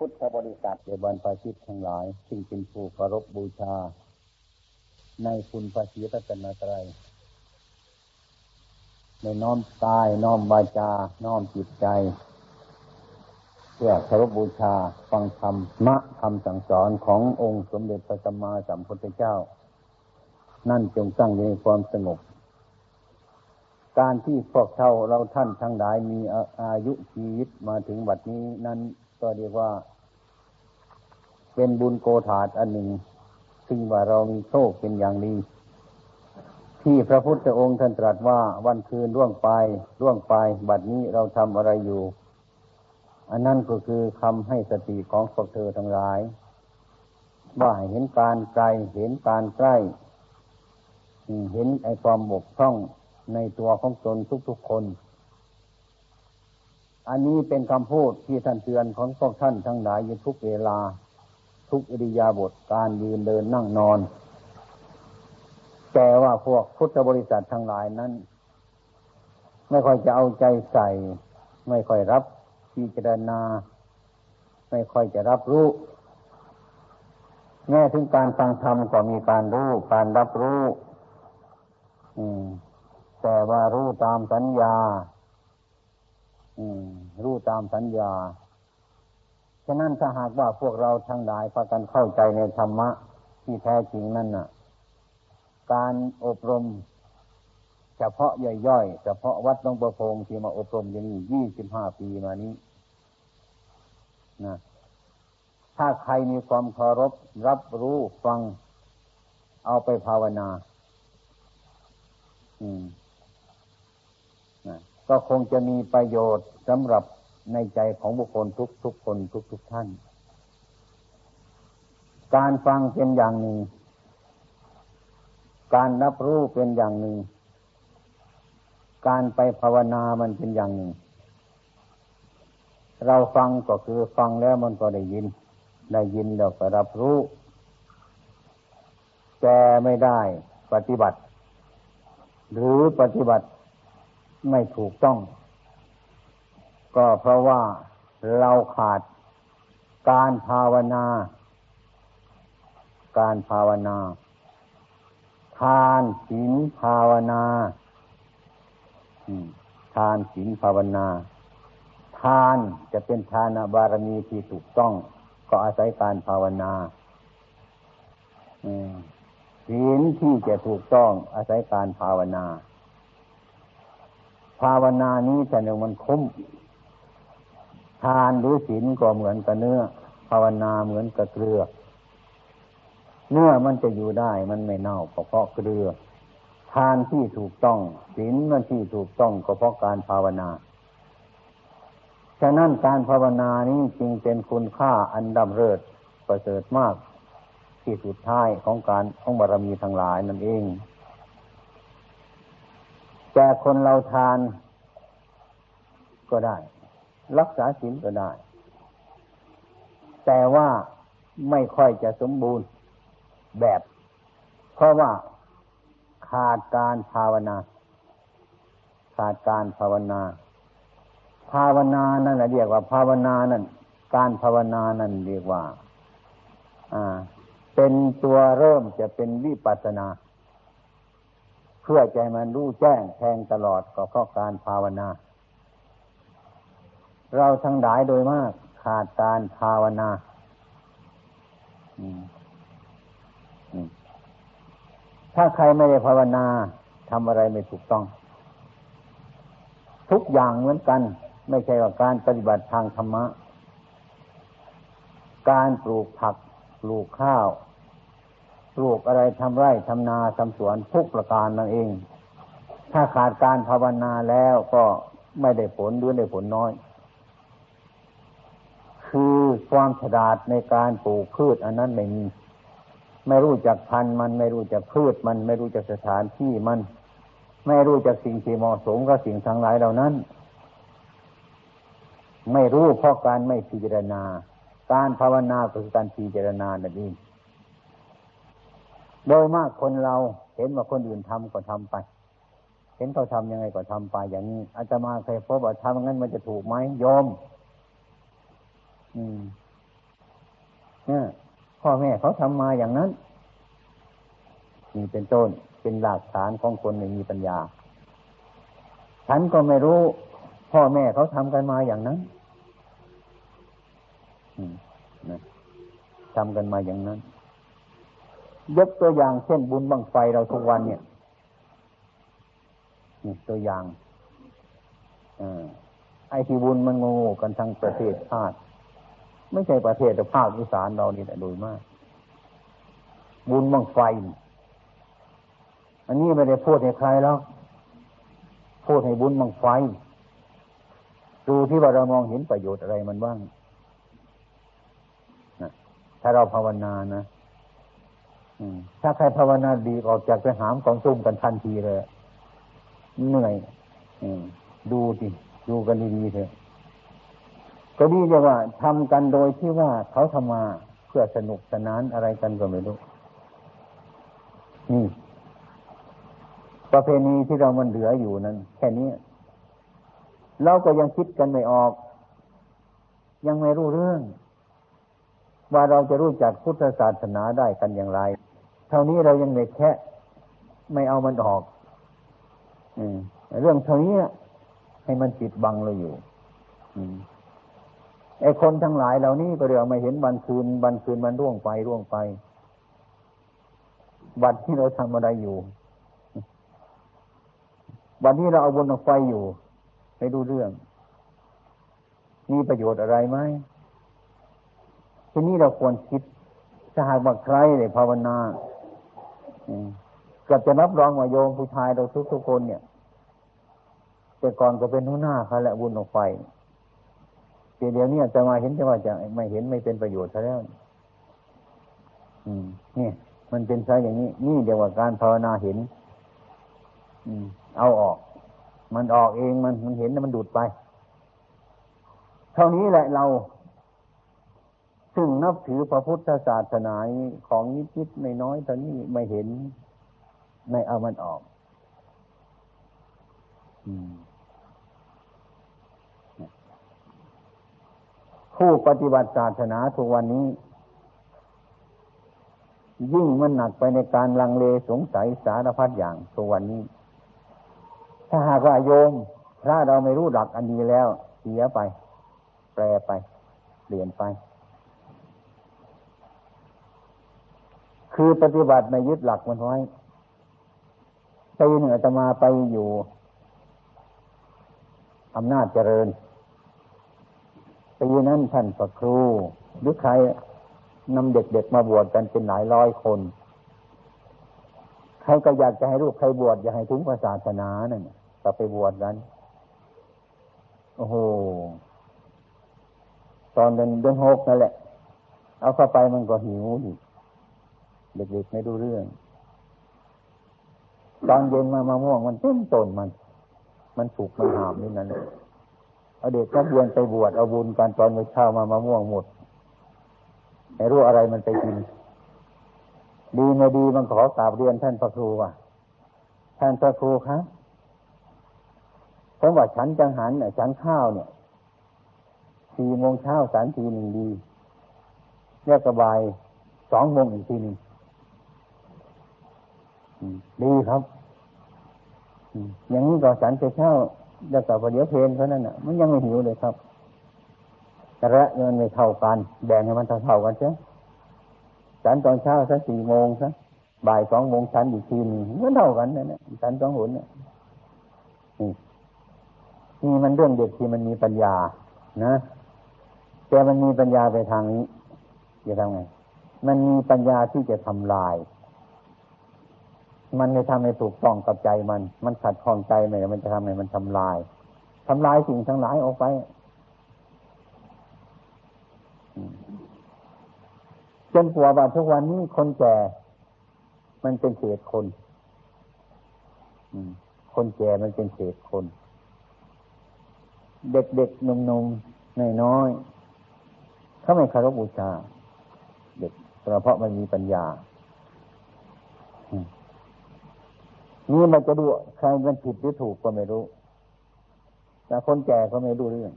พุทธบริษัทเดบันปาชิตทั้งหลาย ซึ่งเป็นผู้เคารพบูชา ในคุณพระศีรัตนตรัยในน้อมกายน้อมวาจา น้อมจิตใจ เพื่อเคารพบูชาฟังธรรมมะคำสั่งสอนขององค์สมเด็จพระสัมมาสัมพุทธเจ้า นั่นจงตั้งในความสงบการที่พวกเราเราท่านทั้งหลายมีอายุชีวิตมาถึงบัดนี้นั้น ก็เรียกว่า เป็นบุญโกธาตอันหนึ่ง ซึ่งว่าเรามีโชคเป็นอย่างดี ที่พระพุทธองค์ท่านตรัสว่าวันคืนล่วงไปล่วงไป บัดนี้เราทำอะไรอยู่ อันนั้นก็คือคำให้สติของพวกเธอทั้งหลาย ว่าเห็นการไกลเห็นการใกล้เห็นไอความบกพร่องในตัวของตนทุกๆคน อันนี้เป็นคำพูดที่ท่านเตือนของพวกท่านทั้งหลายอยู่ทุกเวลา ทุกอิริยาบถการยืนเดินนั่งนอน แต่ว่าพวกพุทธบริษัททั้งหลายนั้น ไม่ค่อยจะเอาใจใส่ ไม่ค่อยรับพิจารณา ไม่ค่อยจะรับรู้แง่ถึงการฟังธรรมก็มีการรู้ การรับรู้แต่ว่ารู้ตามสัญญา รู้ตามสัญญา ฉะนั้นถ้าหากว่าพวกเราทั้งหลายพากันเข้าใจในธรรมะที่แท้จริงนั่นน่ะ การอบรม เฉพาะย่อยๆ เฉพาะวัดน้องประพงที่มาอบรมอย่างนี้ยี่สิบห้าปีมานี้นะถ้าใครมีความเคารพรับรู้ฟัง เอาไปภาวนา อืม ก็คงจะมีประโยชน์สำหรับในใจของบุคคลทุกทุกคนทุกทุกท่าน การฟังเป็นอย่างหนึ่ง การรับรู้เป็นอย่างหนึ่ง การไปภาวนามันเป็นอย่างหนึ่ง เราฟังก็คือฟังแล้วมันก็ได้ยิน ได้ยินแล้วก็รับรู้แต่ไม่ได้ปฏิบัติ หรือปฏิบัติ ไม่ถูกต้อง ก็เพราะว่าเราขาดการภาวนา การภาวนา ทานศีลภาวนาทานศีลภาวนา ทานจะเป็นทานบารมีที่ถูกต้อง ก็อาศัยการภาวนาศีลที่จะถูกต้องอาศัยการภาวนา ภาวนานี้แต่หนึ่งมันคุ้ม ทานหรือศีลก็เหมือนกับเนื้อ ภาวนาเหมือนกับเกลือ เนื้อมันจะอยู่ได้มันไม่เน่าเพราะเกลือ ทานที่ถูกต้องศีลมันที่ถูกต้องก็เพราะการภาวนาฉะนั้นการภาวนานี้จึงเป็นคุณค่าอันดำเริศประเสริฐมากที่สุดท้ายของการของบารมีทั้งหลายนั่นเอง แต่คนเราทานก็ได้ รักษาศีลก็ได้ แต่ว่าไม่ค่อยจะสมบูรณ์แบบ เพราะว่าขาดการภาวนา ขาดการภาวนา ภาวนานั่นแหละเรียกว่า ภาวนานั่น การภาวนานั่นเรียกว่า อ่า เป็นตัวเริ่มจะเป็นวิปัสนา เพื่อใจมันรู้แจ้งแทงตลอดก็เพราะการภาวนา เราทั้งหลายโดยมากขาดการภาวนาถ้าใครไม่ได้ภาวนาทำอะไรไม่ถูกต้อง ทุกอย่างเหมือนกัน ไม่ใช่ว่าการปฏิบัติทางธรรมะ การปลูกผักปลูกข้าว ลูกอะไรทำไร่ทำนาทำสวนทุกประการนั่นเอง ถ้าขาดการภาวนาแล้วก็ไม่ได้ผลหรือได้ผลน้อย คือความฉลาดในการปลูกพืชอันนั้นไม่มี ไม่รู้จักพันธุ์มันไม่รู้จักพืชมันไม่รู้จักสถานที่มัน ไม่รู้จักสิ่งที่เหมาะสมกับสิ่งทั้งหลายเหล่านั้น ไม่รู้เพราะการไม่พิจารณา การภาวนาคือการพิจารณานั่นเอง โดยมากคนเราเห็นว่าคนอื่นทำก็ทำไป เห็นเขาทำยังไงก็ทำไป อย่างนี้อาจจะมาเคยพบว่าทำงั้นมันจะถูกไหมยอมอืมเนี่ยพ่อแม่เขาทำมาอย่างนั้นนี่เป็นต้นเป็นหลักฐานของคนไม่มีปัญญา ฉันก็ไม่รู้ พ่อแม่เขาทำกันมาอย่างนั้นนะทำกันมาอย่างนั้น ยกตัวอย่างเช่นบุญบังไฟเราทุกวันเนี่ยนี่ตัวอย่างอไอ้ที่บุญมันงงกันทั้งประเทศชาติไม่ใช่ประเทศแต่ภาคอีสานเรานี่แหละโดยมาก บุญบังไฟ อันนี้ไม่ได้พูดให้ใครแล้ว พูดให้บุญบังไฟ ดูที่ว่าเรามองเห็นประโยชน์อะไรมันบ้างถ้าเราภาวนานะ ถ้าใครภาวนาดีออกจากไปหามกองซุ่มกันทันทีเลยเหนื่อยดูสิดูกันดีๆเถอะก็ดีจะว่าทำกันโดยที่ว่าเขาทำมาเพื่อสนุกสนานอะไรกันก็ไม่รู้นี่ประเพณีที่เรามันเหลืออยู่นั้น แค่นี้เราก็ยังคิดกันไม่ออก ยังไม่รู้เรื่อง ว่าเราจะรู้จักพุทธศาสนาได้กันอย่างไร เท่านี้เรายังไม่แค่ไม่เอามันออกเรื่องเท่านี้ให้มันปิดบังเราอยู่ไอ้คนทั้งหลายเหล่านี้ก็เดี๋ยวมาเห็นวันคืนวันคืนมันร่วงไปร่วงไปวันที่เราทำอะไรอยู่วันนี้เราเอาบนไฟอยู่ไม่ดูเรื่อง มีประโยชน์อะไรไหมทีนี้เราควรคิดถ้าหากว่าใครเลยภาวนา ก็จะนับรองว่าโยมผู้ชายเราทุกทุกคนเนี่ย แต่ก่อนก็เป็นหัวหน้าเขาแหละบุญออกไฟเดี๋ยวนี้จะมาเห็นจะว่าจะไม่เห็นไม่เป็นประโยชน์ซะแล้วอืมนี่มันเป็นใช่อย่างนี้ นี่เดียวกับการภาวนาเห็น อืม เอาออก มันออกเองมันมันเห็นแล้วมันดูดไป เท่านี้แหละเรา ซึ่งนับถือพระพุทธศาสนาของนิดนิดไม่น้อยตอนนี้ไม่เห็นไม่เอามันออกผู้ปฏิบัติศาสนาทุกวันนี้ ยิ่งมันหนักไปในการลังเลสงสัยสารพัดอย่างตัววันนี้ ถ้าหากว่าโยมถ้าเราไม่รู้หลักอันนี้แล้ว เสียไป แปรไป เปลี่ยนไป คือปฏิบัติไม่ยึดหลักมันไว้ไปเหนือจะมาไปอยู่อำนาจเจริญปีนั้นท่านประครูหรือใครนำเด็กๆมาบวชกันเป็นหลายร้อยคนใครก็อยากจะให้ลูกใครบวชอยากให้ถึงศาสนานั่นก็ไปบวชกัน โอ้โห ตอนเดินเดินหกนั่นแหละ เอาเข้าไปมันก็หิวอีก เด็กๆไม่ดูเรื่องตอนเย็นมามะม่วงมันเต็มต้นมัน มันถูกมันหามนี่นั่นเอาเด็กนักเรียนไปบวชเอาบุญกันตอนเช้ามามะม่วงหมดไม่รู้อะไรมันไปกิน ดีไม่ดีมันขอกราบเรียนท่านพระครูว่าท่านพระครูครับผมว่าฉันจังหันเนี่ยฉันข้าวเนี่ยสี่โมงเช้าสารทีหนึ่งดีแยกกระบายสองโมงอีกทีหนึ่ง ดีครับอย่างนี้ก็ฉันจะเช้าแล้วก็ประเดี๋ยวเพลนเท่านั้นอะ มันยังไม่หิวเลยครับแต่ละเงินไม่เท่ากัน แบ่งให้มันเท่าๆกันเช่ฉันตอนเช้าสักสี่โมงสักบ่ายสองโมงฉันอีกทีนึงมันเท่ากันนั่นแหละฉันสองหุนเนี่ยนี่นี่มันเรื่องเด็กที่มันมีปัญญา นะแต่มันมีปัญญาไปทางนี้จะทำไง มันมีปัญญาที่จะทำลาย มันไม่ทำให้ถูกต้องกับใจมัน มันขัดข้องใจไหมมันจะทำให้มันทำลายทำลายสิ่งทั้งหลายออกไปจนกว่าว่าทุกวันนี้คนแก่ มันเป็นเศษคนคนแก่มันเป็นเศษคน เด็กๆหนุ่มๆน้อยๆเขาไม่คารพบูชา เด็กเพราะมันมีปัญญา นี่มันจะดูใครมันผิดหรือถูกก็ไม่รู้แต่คนแก่ก็ไม่รู้เรื่อง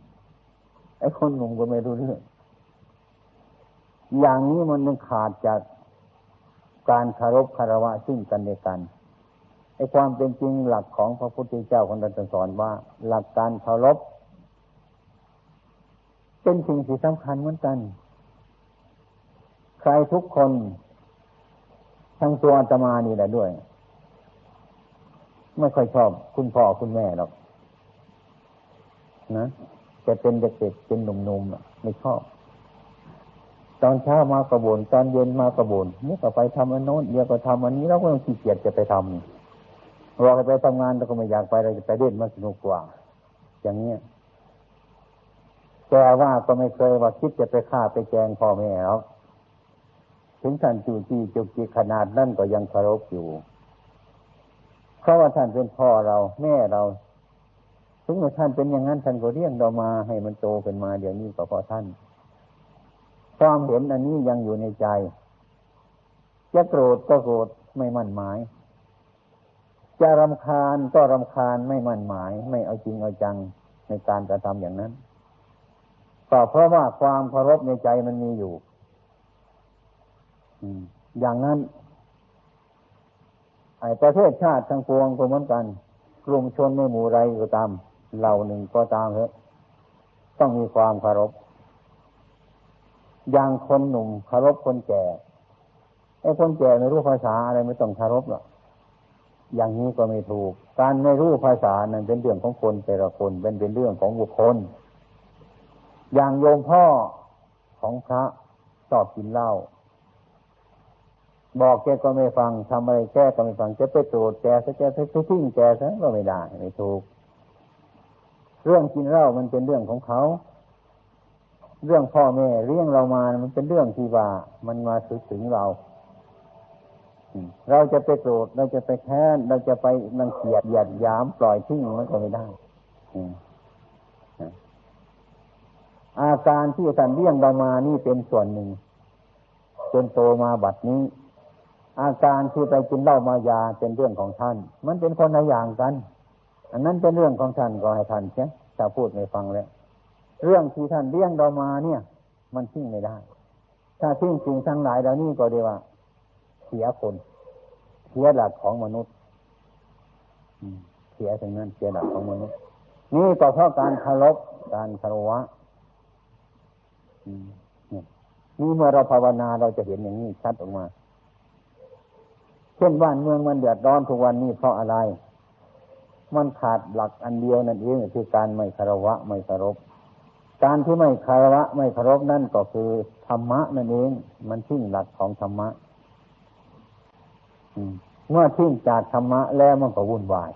ไอ้คนหนุ่มก็ไม่รู้เรื่อง อย่างนี้มันขาดจากการคารพคารวะซึ่งกันและกันไอ้ความเป็นจริงหลักของพระพุทธเจ้าของเราสอนว่า หลักการเคารพเป็นสิ่งที่สำคัญเหมือนกัน ใครทุกคนทั้งตัวอาตมานี่แหละด้วย ไม่ค่อยชอบ คุณพ่อคุณแม่หรอกนะจะเป็นเด็กๆเป็นหนุ่มๆไม่ชอบ ตอนเช้ามากระบนตอนเย็นมากระบนนี่ก็ไปทำอันโน้นเดี๋ยวก็ทำอันนี้เราก็ต้องขี้เกียจจะไปทำเราไปทำงานเราก็ไม่อยากไปเราจะไปเล่นมาสนุกกว่า อย่างเนี้ยแต่ว่าก็ไม่เคยว่าคิดจะไปฆ่าไปแกงพ่อแม่หรอกถึงท่านจูจีจุกจีขนาดนั่นก็ยังเคารพอยู่ เพราะว่าท่านเป็นพ่อเราแม่เราถึงแม้ท่านเป็นอย่างนั้นท่านก็เรียกเรามาให้มันโตขึ้นมา เดี๋ยวนี้ก็พราะท่าน ความเห็นอันนี้ยังอยู่ในใจ จะโกรธก็โกรธไม่มั่นหมาย จะรำคาญก็รำคาญไม่มั่นหมาย ไม่เอาจริงเอาจังในการกระทำอย่างนั้นก็เพราะว่าความเคารพในใจมันมีอยู่อย่างนั้น ประเทศชาติทั้งปวงก็เหมือนกัน กลุ่มชนในหมู่ไรก็ตาม เหล่าหนึ่งก็ตามเถอะต้องมีความเคารพอย่างคนหนุ่มเคารพคนแก่ไอ้คนแก่ไม่รู้ภาษาอะไรไม่ต้องเคารพหรอกอย่างนี้ก็ไม่ถูก การไม่รู้ภาษานั้นเป็นเรื่องของคนแต่ละคนเป็นเป็นเรื่องของบุคคล อย่างโยมพ่อของพระชอบกินเหล้า บอกแกก็ไม่ฟังทำอะไรแกก็ไม่ฟังจะไปโกรธแกซะแกไปทิ้งแกซะก็ไม่ได้ไม่ถูก เรื่องกินเหล้ามันเป็นเรื่องของเขา เรื่องพ่อแม่เลี้ยงเรามามันเป็นเรื่องที่ว่ามันมาถึงถึงเราเราจะไปโกรธเราจะไปแค้นเราจะไปนังเกียดหยัดยามปล่อยทิ้งมันก็ไม่ได้อาการที่ท่านเลี้ยงเรามานี่เป็นส่วนหนึ่งจนโตมาบัดนี้ อาการที่ไปกินเหล้ามายาเป็นเรื่องของท่าน มันเป็นคนละอย่างกัน อันนั้นเป็นเรื่องของท่านก็ให้ท่านใช่ถ้าพูดไม่ฟังแล้ว เรื่องที่ท่านเลี้ยงเรามาเนี่ย มันทิ้งไม่ได้ ถ้าทิ้งสิ่งทั้งหลายเหล่านี้ก็เดียว่า เสียคน เสียหลักของมนุษย์เสียถึงนั้นเสียหลักของมนุษย์ นี่ก็เพราะการคารพการคารวะนี่เมื่อเราภาวนาเราจะเห็นอย่างนี้ชัดออกมา เช่นบ้านเมืองมันเดือดร้อนทุกวันนี้เพราะอะไร มันขาดหลักอันเดียวนั่นเองคือการไม่คารวะไม่คารพ การที่ไม่คารวะไม่คารพนั่นก็คือธรรมะนั่นเอง มันทิ้งหลักของธรรมะเมื่อทิ้งจากธรรมะแล้วมันก็วุ่นวาย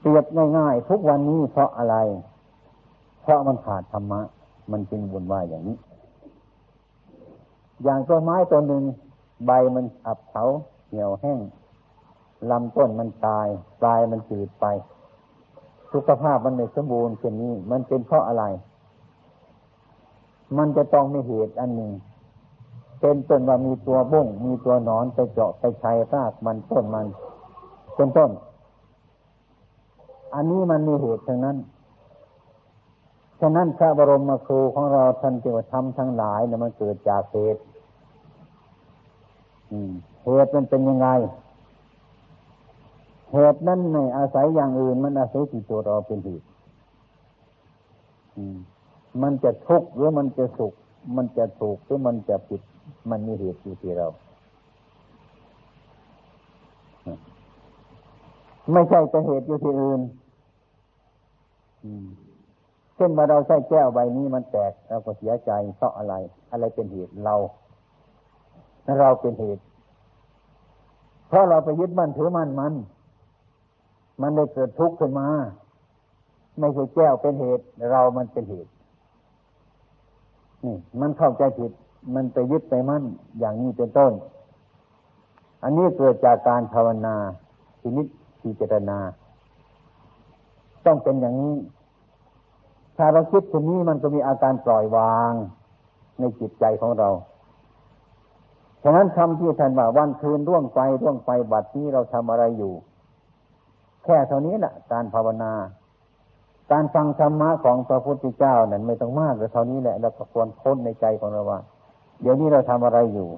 เปรียบง่ายๆทุกวันนี้เพราะอะไร เพราะมันขาดธรรมะ มันจึงวุ่นวายอย่างนี้ อย่างต้นไม้ต้นหนึ่ง ใบมันอับเฉาเหี่ยวแห้งลำต้นมันตาย ปลายมันจืดไป สุขภาพมันไม่สมบูรณ์เช่นนี้ มันเป็นเพราะอะไร มันจะต้องมีเหตุอันหนึ่งเป็นต้นว่ามีตัวบุ้งมีตัวนอนไปเจาะไปชัยรากมันต้นมันเป็นต้น อันนี้มันมีเหตุทั้งนั้นฉะนั้นพระบรมครูของเราท่านจึงทำทั้งหลายเนี่ยมันเกิดจากเหตุ เหตุมันเป็นยังไง เหตุนั้นในอาศัยอย่างอื่น มันอาศัยที่ตัวเราเป็นเหตุมันจะทุกข์หรือมันจะสุข มันจะถูกหรือมันจะผิด มันมีเหตุอยู่ที่เรา ไม่ใช่แต่เหตุอยู่ที่อื่นเช่นมาเราใช้แก้วใบนี้มันแตกเราก็เสียใจเพราะอะไร อะไรเป็นเหตุเรา เราเป็นเหตุ เพราะเราไปยึดมั่นถือมั่นมัน มันได้เกิดทุกข์ขึ้นมา ไม่ใช่แก้วเป็นเหตุ เรามันเป็นเหตุ นี่มันเข้าใจผิด มันไปยึดไปมั่นอย่างนี้เป็นต้น อันนี้เกิดจากการภาวนาชีนิตพิจารณาต้องเป็นอย่างนี้ ถ้าเราคิดตรงนี้มันก็มีอาการปล่อยวางในจิตใจของเรา ฉะนั้นคำที่ท่านว่าวันคืนร่วงไปร่วงไปบัดนี้เราทำอะไรอยู่ แค่เท่านี้แหละการภาวนา การฟังธรรมะของพระพุทธเจ้านั้นไม่ต้องมากแต่เท่านี้แหละเราควรค้นในใจของเราว่า เดี๋ยวนี้เราทำอะไรอยู่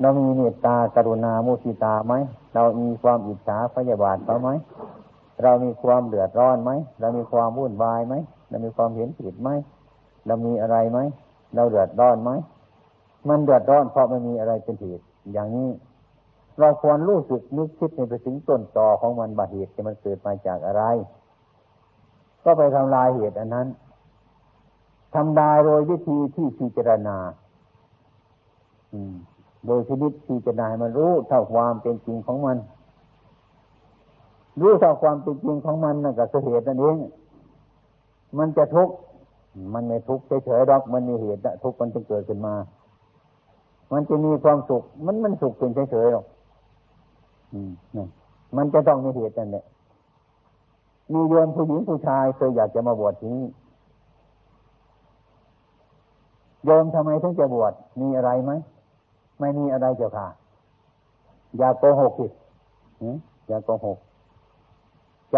เรามีเมตตากรุณามุสิตาไหมเรามีความอิจฉาพยาบาทเขาไหมเรามีความเดือดร้อนไหมเรามีความวุ่นวายไหมเรามีความเห็นผิดไหมเรามีอะไรไหมเราเดือดร้อนไหม มันเดือดร้อนเพราะมันมีอะไรเป็นเหตุอย่างนี้ เราควรรู้สึกนึกคิดในไปถึงต้นตอของมันบาเหตุที่มันเกิดมาจากอะไร ก็ไปทำลายเหตุอันนั้นทำลายโดยวิธีที่พิจารณาโดยชนิดพิจารณามันรู้เท่าความเป็นจริงของมัน รู้เท่าความเป็นจริงของมันนั่นก็คือเหตุนั่นเองมันจะทุกข์มันไม่ทุกข์เฉยๆดอกมันมีเหตุทุกข์มันจึงเกิดขึ้นมา มันจะมีความสุข มันมันสุขเป็นเฉยๆหรอกมันจะต้องมีเหตุนั่นแหละมีโยมผู้หญิงผู้ชายเคยอยากจะมาบวชที่นี่โยมทำไมถึงจะบวชมีอะไรไหมไม่มีอะไรเจ้าค่ะ อย่าโกหกสิอย่าโกหกใจ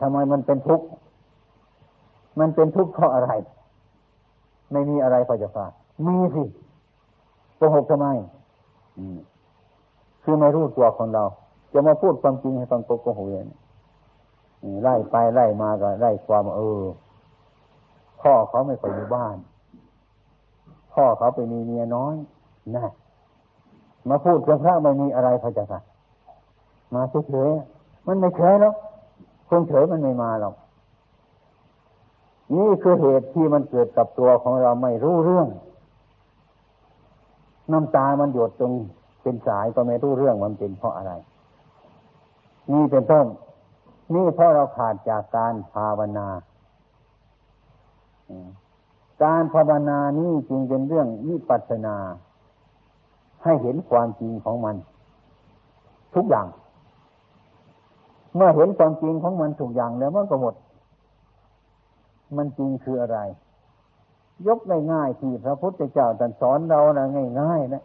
ทำไมมันเป็นทุกข์มันเป็นทุกข์เพราะอะไร ไม่มีอะไรพอจะฟังมีสิ โกหกทำไมคือไม่รู้ตัวของเรา จะมาพูดความจริงให้ฟังโกหกอย่างนี้ไล่ไปไล่มาก็ไล่ความเออ พ่อเขาไม่ไปอยู่บ้าน พ่อเขาไปมีเมียน้อยนะมาพูดกับพระไม่มีอะไรพระเจ้าค่ะมาเฉยๆมันไม่เฉยหรอกคนเฉยมันไม่มาหรอกนี่คือเหตุที่มันเกิดกับตัวของเราไม่รู้เรื่อง น้ำตามันหยดตรงเป็นสายก็ไม่รู้เรื่องมันเป็นเพราะอะไร นี่เป็นต้นนี่เพราะเราขาดจากการภาวนาการภาวนานี่จึงเป็นเรื่องวิปัสนา ให้เห็นความจริงของมัน ทุกอย่าง เมื่อเห็นความจริงของมันทุกอย่างแล้วมันก็หมด มันจริงคืออะไร ยกง่ายๆที่พระพุทธเจ้าท่านสอนเรานะง่ายๆนะ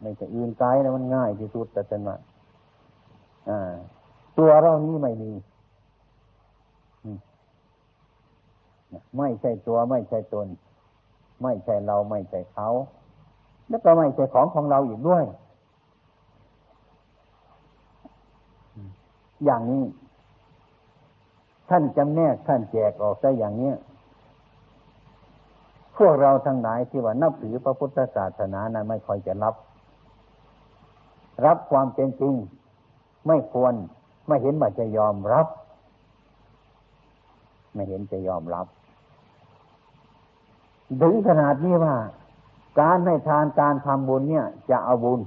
ไม่จะอื่นไกลนะมันง่ายที่สุดแต่เป็นว่าตัวเรานี้ไม่มีไม่ใช่ตัวไม่ใช่ตน ไม่ใช่เราไม่ใช่เขา แล้วก็ไม่ใช่ของของเราอีกด้วย อย่างนี้ ท่านจำแนกท่านแจกออกได้อย่างเนี้ย พวกเราทั้งหลายที่ว่านับถือพระพุทธศาสนานั้นไม่ค่อยจะรับ รับความเป็นจริง ไม่ควรไม่เห็นว่าจะยอมรับ ไม่เห็นจะยอมรับ ถึงขนาดนี้ว่า การให้ทานการทำบุญเนี่ย จะเอาบุญ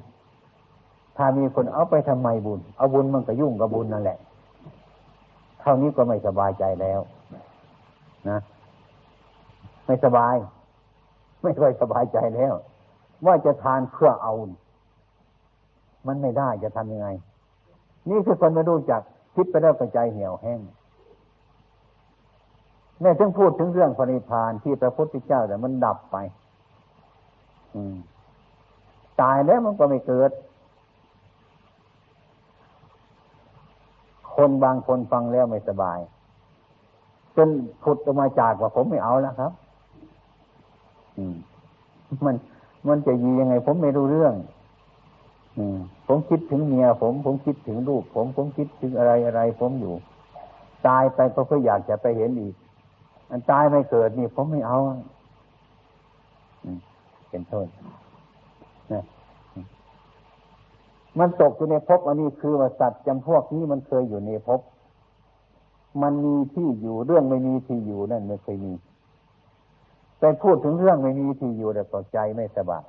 ถ้ามีคนเอาไปทำไมบุญ เอาบุญมันก็ยุ่งกับบุญนั่นแหละ เท่านี้ก็ไม่สบายใจแล้ว นะ ไม่สบาย ไม่ค่อยสบายใจแล้ว ว่าจะทานเพื่อเอา มันไม่ได้จะทำยังไง นี่คือคนไม่รู้จักคิดไปแล้วกระใจเหี่ยวแห้งแม่ถึงพูดถึงเรื่องพระนิพพานที่พระพุทธเจ้าแต่มันดับไป อืม ตายแล้วมันก็ไม่เกิด คนบางคนฟังแล้วไม่สบาย จนพุดออกมาจากว่าผมไม่เอาแล้วครับ มันมันจะยียังไง ผมไม่รู้เรื่อง อืม ผมคิดถึงเมียผม ผมคิดถึงลูกผม ผมคิดถึงอะไรอะไร ผมอยู่ ตายไปก็เพื่ออยากจะไปเห็นอีก อันตายไม่เกิดนี่ผมไม่เอาเป็นโทษนะมันตกอยู่ในภพอันนี้คือว่าสัตว์จำพวกนี้มันเคยอยู่ในภพมันมีที่อยู่เรื่องไม่มีที่อยู่นั่นไม่เคยมี ไปพูดถึงเรื่องไม่มีที่อยู่แต่ก็ใจไม่สบาย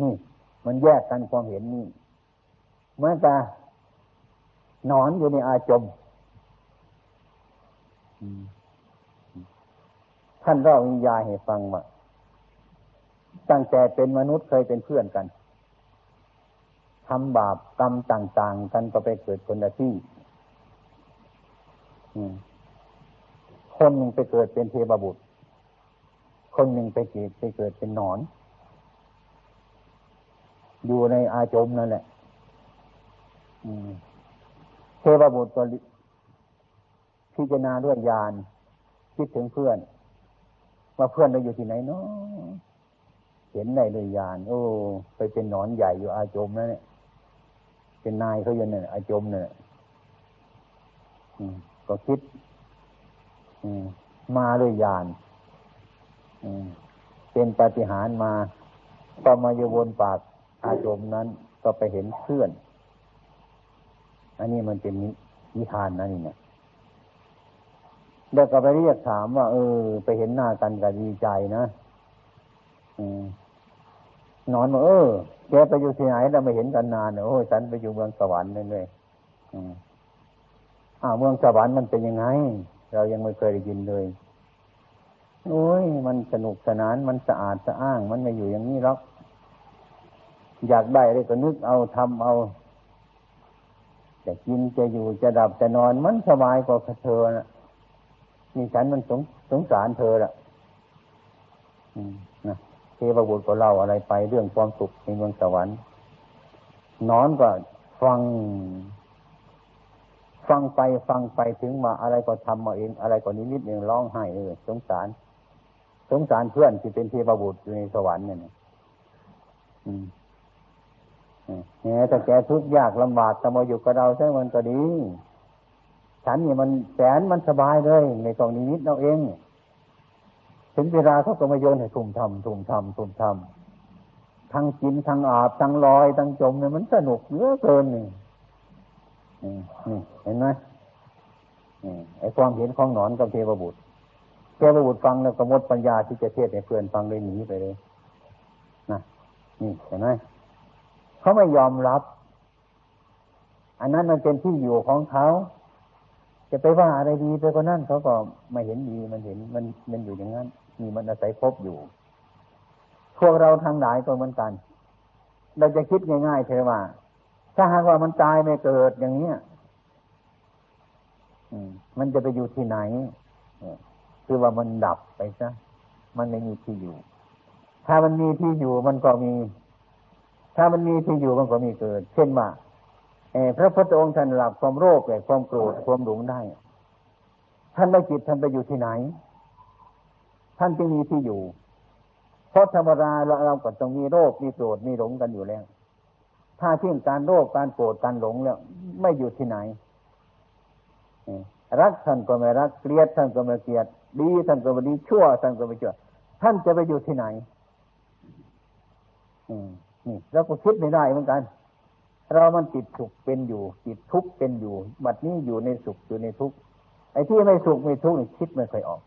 นี่มันแยกกันความเห็นนี่เมื่อตานอนอยู่ในอาจมท่านเล่าวิญญาให้ฟังว่าตั้งแต่เป็นมนุษย์เคยเป็นเพื่อนกันทำบาปกรรมต่าง ๆ กันก็ไปเกิดคนละที่ คนหนึ่งไปเกิดเป็นเทวบุตร คนหนึ่งไปเกิดไปเกิดเป็นหนอน อยู่ในอาจมนั่นแหละเทวบุตรก็พิจารณาด้วยญาณคิดถึงเพื่อน ว่าเพื่อนเราอยู่ที่ไหนเนาะเห็นในด้วยญาณโอ้ ไปเป็นหนอนใหญ่อยู่อาจมนั่นเนี่ยเป็นนายเขาอยู่เนี่ยอาจมเนี่ยก็คิด มาด้วยญาณเป็นปฏิหารมาพอมาอยู่บนปากอาจมนั้น ก็ไปเห็นเพื่อน อันนี้มันเป็นนิทานนะนี่เนี่ยแล้วก็ไปเรียกถามว่า เออ ไปเห็นหน้ากันก็ดีใจนะนอนมาเออแกไปอยู่ที่ไหนเราไม่เห็นกันนานโอ้ฉันไปอยู่เมืองสวรรค์นั่นเลยอ่าเมืองสวรรค์มันเป็นยังไง เรายังไม่เคยได้ยินเลย โอ้ย มันสนุกสนาน มันสะอาดสะอ้าง มันไม่อยู่อย่างนี้หรอก อยากได้อะไรก็นึกเอาทำเอา จะกินจะอยู่จะดับจะนอน มันสบายกว่าเธอนะนี่ฉันมันสงสงสารเธอละนะเทวบุตรก็เล่าอะไรไปเรื่องความสุขในเมืองสวรรค์นอนก็ฟัง ฟังไปฟังไปถึงมาอะไรก็ทำมาเองอะไรก็นิดๆเองร้องไห้เออสงสาร สงสารเพื่อนที่เป็นเทพบุตรอยู่ในสวรรค์เนี่ยเนี่ยแต่แกทุกข์ยากลำบากแต่มาอยู่กับเราใช่มันก็ดีฉันนี่มันแสนมันสบายเลยในตรงนี้นิดเราเองถึงเวลาเขาก็มาโยนให้ทุ่มทำทุ่มทำทุ่มทำทั้งกินทั้งอาบทั้งลอยทั้งจมเนี่ยมันสนุกเยอะเกินนี่นี่ เห็นไหมไอ้ความเห็นของหนอนกับเทวบุตรเทวบุตรฟังแล้วก็มดปัญญาที่จะเทศให้เพื่อนฟังเลยหนีไปเลยนะนี่เห็นไหมเขาไม่ยอมรับ อันนั้นมันเป็นที่อยู่ของเขาจะไปว่าอะไรดีไปก็นั่นเขาก็ไม่เห็นดีมันเห็นมันมันอยู่อย่างนั้นมีมันอาศัยพบอยู่ พวกเราทางหลายก็เหมือนกัน เราจะคิดง่ายๆเธอว่า ถ้าหากว่ามันตายไม่เกิดอย่างเนี้ยมันจะไปอยู่ที่ไหนคือว่ามันดับไปซะมันไม่มีที่อยู่ ถ้ามันมีที่อยู่มันก็มี ถ้ามันมีที่อยู่มันก็มีเกิด เช่นว่าพระพุทธองค์ท่านหลับความโรคเลยความโกรธความหลงได้ ท่านไม่จิตท่านไปอยู่ที่ไหน ท่านจึงมีที่อยู่ เพราะธรรมดาเราเราก็ต้องมีโรคมีโกรธมีหลงกันอยู่แล้ว ถ้าทิ้งการโรคการโกรธการหลงแล้ว ไม่อยู่ที่ไหนรักท่านก็ไม่รักเกลียดท่านก็ไม่เกลียดดีท่านก็ไม่ดีชั่วท่านก็ไม่ชั่วท่านจะไปอยู่ที่ไหนนี่เราก็คิดไม่ได้เหมือนกัน เรามันติดสุขเป็นอยู่ ติดทุกข์เป็นอยู่ บัดนี้อยู่ในสุขอยู่ในทุกข์ไอ้ที่ไม่สุขไม่ทุกข์คิดไม่เคยออก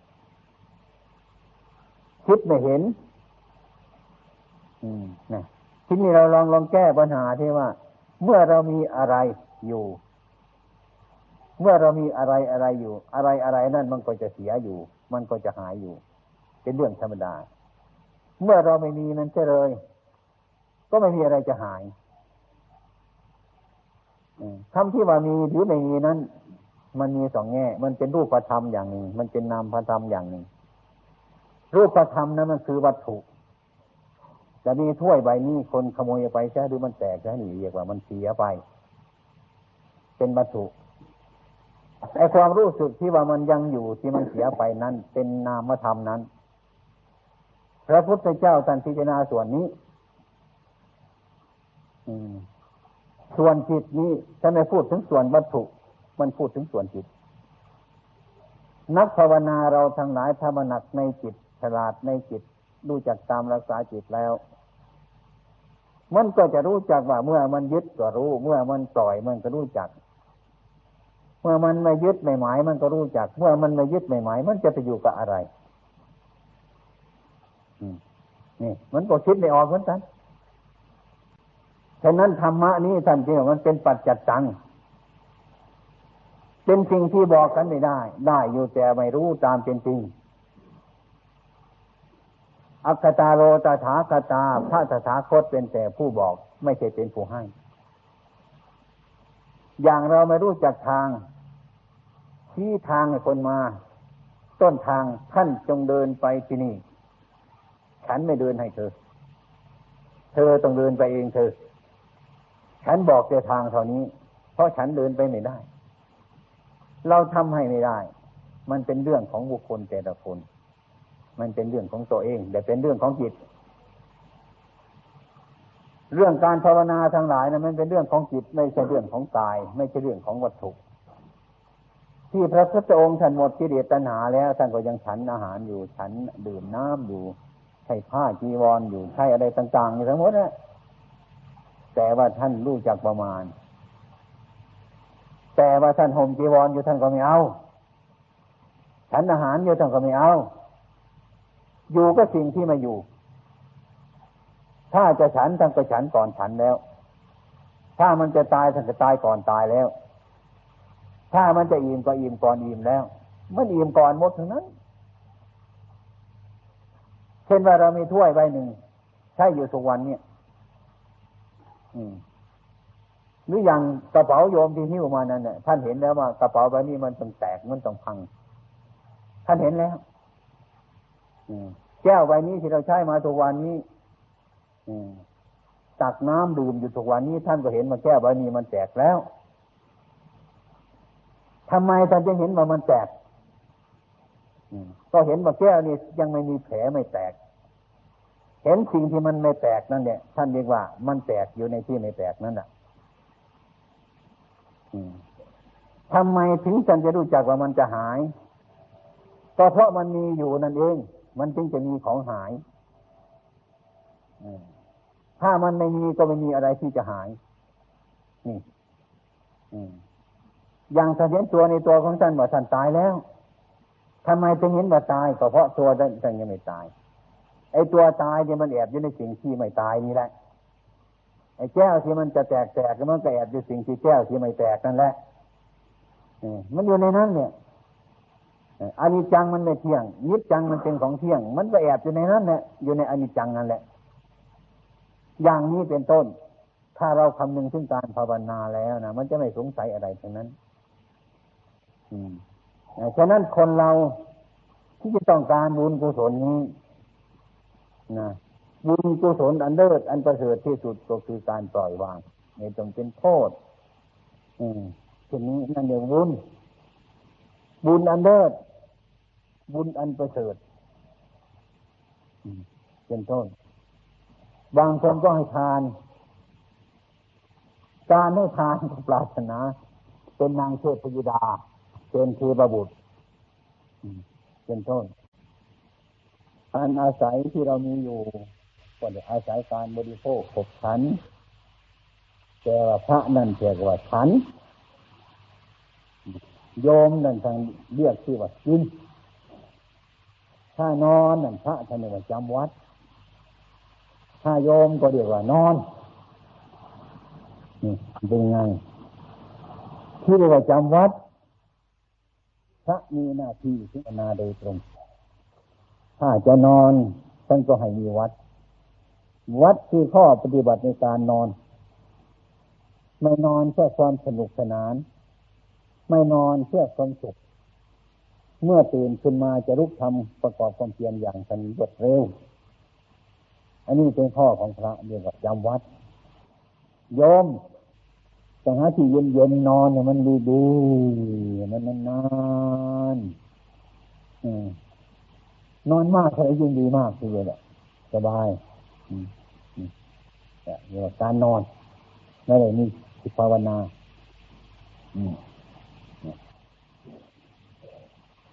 คิดไม่เห็น อืมนะ ทีนี้เราลองลองแก้ปัญหาที่ว่า เมื่อเรามีอะไรอยู่ เมื่อเรามีอะไรอะไรอยู่ อะไรอะไรนั่นมันก็จะเสียอยู่ มันก็จะหายอยู่ เป็นเรื่องธรรมดา เมื่อเราไม่มีนั้นเฉลย ก็ไม่มีอะไรจะหายคำที่ว่ามีหรือไม่มีนั้น มันมีสองแง่ มันเป็นรูปธรรมอย่างหนึ่ง มันเป็นนามธรรมอย่างหนึ่ง รูปธรรมนั้นมันคือวัตถุ จะมีถ้วยใบนี้คนขโมยไปใช่หรือมันแตกใช่หรือเรียกว่ามันเสียไป เป็นวัตถุไอความรู้สึกที่ว่ามันยังอยู่ที่มันเสียไปนั้น เป็นนามธรรมนั้น พระพุทธเจ้าท่านพิจารณาส่วนนี้ส่วนจิตนี้ท่านไม่พูดถึงส่วนวัตถุ มันพูดถึงส่วนจิต นักภาวนาเราทั้งหลายถ้ามันหนักในจิตฉลาดในจิตรู้จักตามรักษาจิตแล้ว มันก็จะรู้จักว่าเมื่อมันยึดก็รู้ เมื่อมันปล่อยมันก็รู้จัก เมื่อมันไม่ยึดไม่หมายมันก็รู้จัก เมื่อมันไม่ยึดไม่หมายมันจะไปอยู่กับอะไรนี่มันก็คิดไม่ออกเหมือนกันฉะนั้นธรรมะนี้ท่านจริงมันเป็นปัจจัดตังเป็นสิ่งที่บอกกันไม่ได้ ได้อยู่แต่ไม่รู้ตามเป็นจริง อัคตาโรตถาคตา พระตถาคตเป็นแต่ผู้บอก ไม่ใช่เป็นผู้ให้ อย่างเราไม่รู้จักทางชี้ทางให้คนมา ต้นทางท่านจงเดินไปที่นี่ ฉันไม่เดินให้เธอ เธอต้องเดินไปเองเธอ ฉันบอกเจอทางเท่านี้ เพราะฉันเดินไปไม่ได้ เราทำให้ไม่ได้ มันเป็นเรื่องของบุคคลแต่ละคน มันเป็นเรื่องของตัวเอง แต่เป็นเรื่องของจิต เรื่องการภาวนาทั้งหลายนะมันเป็นเรื่องของจิต ไม่ใช่เรื่องของกาย ไม่ใช่เรื่องของวัตถุ ที่พระพุทธองค์ท่านหมดกิเลสตัณหาแล้วท่านก็ยังฉันอาหารอยู่ฉันดื่มน้ำอยู่ใช้ผ้าจีวรออยู่ใช้อะไรต่างๆอยู่ทั้งหมดนะแต่ว่าท่านรู้จักประมาณ แต่ว่าท่านห่มจีวรอยู่ท่านก็ไม่เอาฉันอาหารอยู่ท่านก็ไม่เอา อยู่ก็สิ่งที่มาอยู่ ถ้าจะฉันท่านก็ฉันก่อนฉันแล้ว ถ้ามันจะตายท่านก็ตายก่อนตายแล้ว ถ้ามันจะอิ่มก็อิ่มก่อนอิ่มแล้ว มันอิ่มก่อนหมดทั้งนั้น เช่นว่าเรามีถ้วยใบหนึ่งใช้อยู่ทุกวันเนี่ยหรืออย่างกระเป๋าโยมที่หิ้วมานั่นเนี่ยท่านเห็นแล้วว่ากระเป๋าใบนี้มันต้องแตกมันต้องพัง ท่านเห็นแล้ว แก้วใบนี้ที่เราใช้มาทุกวันนี้ตักน้ำดื่มอยู่ทุกวันนี้ ท่านก็เห็นมาแก้วใบนี้มันแตกแล้วทำไมท่านจึงเห็นว่ามันแตกก็เห็นว่าแก้วนี้ยังไม่มีแผลไม่แตก เห็นสิ่งที่มันไม่แตกนั่นเนี่ยท่านเรียกว่ามันแตกอยู่ในที่ไม่แตกนั่นแหละทำไมถึงท่านจะรู้จักว่ามันจะหาย ก็เพราะมันมีอยู่นั่นเอง มันจึงจะมีของหายถ้ามันไม่มีก็ไม่มีอะไรที่จะหาย นี่อย่างท่านเห็นตัวในตัวของท่านว่าท่านตายแล้วทำไมจึงเห็นว่าตายก็เพราะตัวท่านยังไม่ตาย ไอ้ตัวตายเนี่ยมันแอบอยู่ในสิ่งที่ไม่ตายนี่แหละ ไอ้แก้วที่มันจะแตกแตกมันก็แอบอยู่สิ่งที่แก้วที่ไม่แตกนั่นแหละมันอยู่ในนั้นเนี่ย อานิจจังมันไม่เที่ยงยิบจังมันเป็นของเที่ยง มันก็แอบอยู่ในนั้นแหละอยู่ในอานิจจังนั่นแหละ อย่างนี้เป็นต้น ถ้าเราคำนึงถึงการภาวนาแล้วนะมันจะไม่สงสัยอะไรทั้งนั้น อืมฉะนั้นคนเราที่จะต้องการบุญกุศลนี้นะบุญกุศลอันเลิศอันประเสริฐที่สุดก็คือการปล่อยวางไม่ต้องเป็นโทษ อืมทีนี้นั่นเองบุญบุญอันเลิศ บุญอันประเสริฐเป็นต้น บางคนก็ให้ทาน การให้ทานก็ปรารถนา เป็นนางเทพยุดา เป็นเทพบุตรเป็นต้น อันอาศัยที่เรามีอยู่ก็จะอาศัยการบริโภคขบฉันแต่ว่าพระนั่นเรียกว่าฉัน โยมนั่นทางเรียกที่ว่ากิน ถ้านอนนั่นพระท่านเรียกว่าจำวัด ถ้าโยมก็เรียกว่านอนนี่เป็นไงที่เรียกว่าจำวัด พระมีหน้าที่พิจารณาโดยตรง ถ้าจะนอนท่านก็ให้มีวัด วัดคือข้อปฏิบัติในการนอน ไม่นอนเพื่อความสนุกสนาน ไม่นอนเพื่อความสุข เมื่อตื่นขึ้นมาจะลุกทำประกอบความเพียรอย่างทันรวดเร็ว อันนี้เป็นข้อของพระเรียกว่าจำวัดโยมต้องหาที่เย็นๆนอนเนี่ยมันดีดีมันนานๆนอนมากเท่าไรยิ่งดีมากทีเดียแหละสบายเรี่ยการนอนไม่ได้มีภาวนาวัด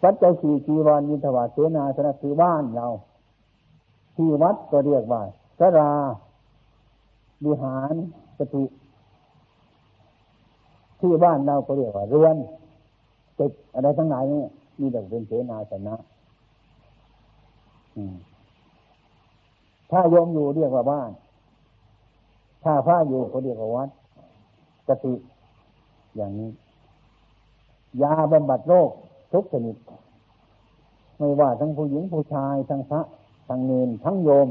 ใจสี่จีวรยินทวาเสนาสนะคือบ้านเรา ที่วัดก็เรียกว่าสราวิหารสติที่บ้านเราก็เรียกว่าเรือนตึกอะไรทั้งหลายนี่มีแต่เป็นเสนาสนะถ้าโยมอยู่เรียกว่าบ้าน ถ้าพระอยู่ก็เรียกว่าวัดกติอย่างนี้ ยาบำบัดโรค ทุกชนิดไม่ว่าทั้งผู้หญิงผู้ชาย ทั้งพระ ทั้งเนนทั้งโยม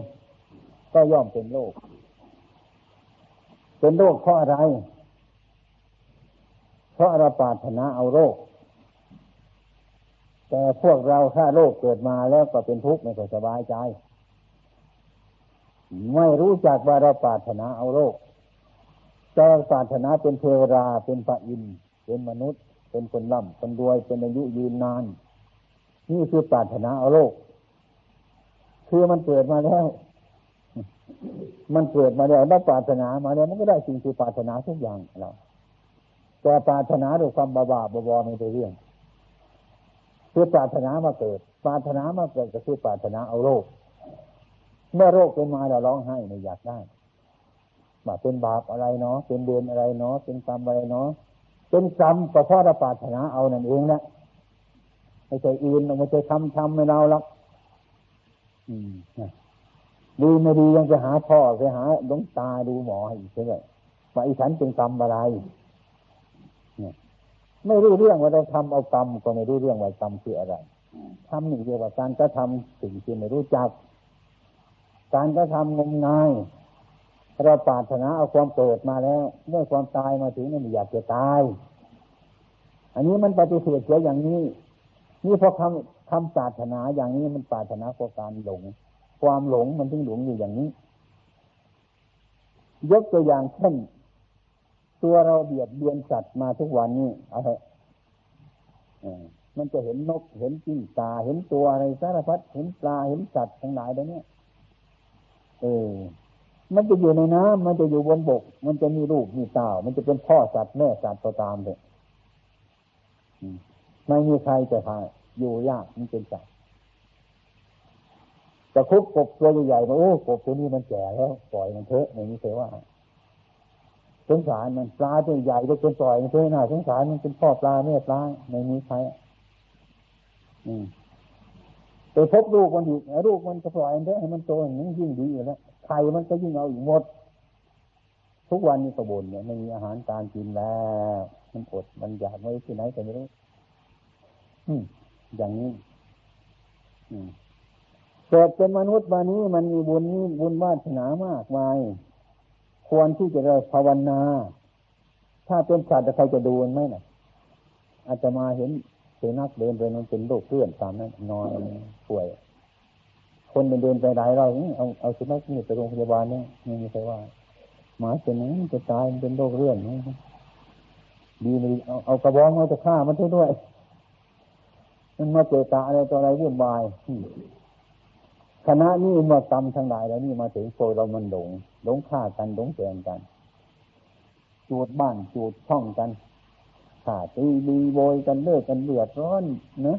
ก็ย่อมเป็นโรคเป็นโรคเพราะอะไร เพราะเราปรารถนาเอาโรค แต่พวกเราถ้าโรคเกิดมาแล้วก็เป็นทุกข์ไม่สบายใจ ไม่รู้จักว่าเราปรารถนาเอาโรคแต่ปรารถนาเป็นเทวราเป็นพระอินทร์เป็นมนุษย์ เป็นคนร่ำคนรวยเป็นอายุยืนนาน นี่คือปรารถนาเอาโลก คือมันเกิดมาแล้ว มันเกิดมาแล้วได้ปรารถนามาแล้วมันก็ได้สิ่งที่ปรารถนาทุกอย่างเราแต่ปรารถนาด้วยความบาบาบวไม่ได้เรื่องคือปรารถนามาเกิด ปรารถนามาเกิดก็คือปรารถนาเอาโลก เมื่อโรคเป็นมาเราร้องไห้ไม่อยากได้ว่าเป็นบาปอะไรเนาะเป็นเดือนอะไรเนาะเป็นกรรมอะไรเนาะ เป็นกรรมก็เพราะเราปรารถนาเอานั่นเองแหละไม่ใช่อื่นไม่ใช่ทำทำให้เราหรอกดีไม่ดียังจะหาพ่อไปหาดวงตาดูหมออีกใช่ไหมว่าอีฉันเป็นกรรมอะไรไม่รู้เรื่องว่าเราทำเอากรรมก็ไม่รู้เรื่องว่ากรรมคืออะไรทำหนึ่งเดียวว่าการกระทำสิ่งที่ไม่รู้จัก การกระทำงมงาย เราปรารถนาเอาความเกิดมาแล้ว เมื่อความตายมาถึงนี่อยากจะตาย อันนี้มันปฏิเสธเสียอย่างนี้ นี่เพอคำคำปรารถนาอย่างนี้มันปรารถนาเพราะการหลง ความหลงมันถึงหลงอยู่อย่างนี้ ยกตัวอย่างเช่นตัวเราเบียดเบียนสัตว์มาทุกวันนี้เอาเถอะมันจะเห็นนกเห็นจิ้งตาเห็นตัวอะไรสารพัดเห็นปลาเห็นสัตว์ทั้งหลายตรงนี้เออ มันจะอยู่ในน้ำมันจะอยู่บนบก มันจะมีลูกมีเต่ามันจะเป็นพ่อสัตว์แม่สัตว์ตัวตามเลยไม่มีใครจะพาอยู่ยากมันเป็นสัตว์แต่คุบกบตัวใหญ่ๆมาโอ้กบตัวนี้มันแก่แล้วปล่อยมันเถอะไม่มีใครว่าสงสารมันปลาตัวใหญ่ก็เป็นปล่อยมันเถอะน่าสงสารมันเป็นพ่อปลาแม่ปลาไม่มีใครอืมไปพบลูกมันอีกลูกมันจะปล่อยมันเถอะให้มันโตอย่างนี้ยิ่งดีอยู่แล้ว ไข่มันก็ยิ่งเอาอีกหมด ทุกวันนี้กระบนเนี่ยไม่มีอาหารการกินแล้ว มันอดมันอยากไว้ที่ไหนก็ไม่รู้อย่างนี้เกิดเป็นมนุษย์มานี้มันมีบุญนี้บุญวาสนามากมายควรที่จะได้ภาวนา ถ้าเป็นสัตว์ใครจะดูมันไหมนะ่ะ อาจจะมาเห็นเสุนัขเดินไปมันเป็นโรคเลื่อนตามนั้นนอนป่วย คนเดินเดินไปหลายเราเอาเอาสุนัขนี่ไปโรงพยาบาลเนี่ยไม่มีใครว่าหมาเป็นนี้จะตายมันเป็นโรคเลื่อนดีไม่ดีเอาเอากระบองมาจะฆ่ามันด้วยมันมาเจตาอะไรต่ออะไรวุ่นวายคณะนี้มื่อกรรมทั้งหลายแล้วนี่มาถึงโซเรามันหลงหลงฆ่ากันหลงแกงกันจูดบ้านจูดช่องกันขาตีดีโวยกันเลิกกันเดือดร้อนนะ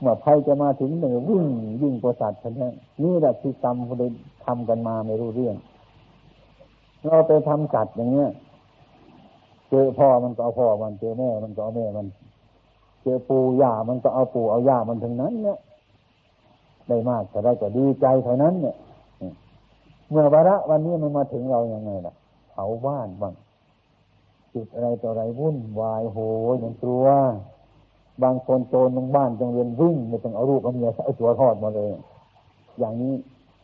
เมื่อภัยจะมาถึงหนึ่งวิ่งวิ่งประสาททันทีนี่แหละคือกรรมเขาเลยทำกันมาไม่รู้เรื่อง เราไปทำกัดอย่างเงี้ยเจอพ่อมันก็เอาพ่อมันเจอแม่มันก็เอาแม่มัน เจอปู่ย่ามันก็เอาปู่เอาย่ามันทั้งนั้นเนี่ยได้มากแต่ได้ก็ดีใจเท่านั้นเนี่ยเมื่อวาระวันนี้มันมาถึงเราอย่างไงล่ะเผาบ้านบ้างจุดอะไรต่ออะไรวุ่นวายโหอย่างตัว บางคนโจรงบ้านจงเรียนวิ่งไม่ต้องเอาลูกเอาเมียเอาตัวทอดมาเลย อย่างนี้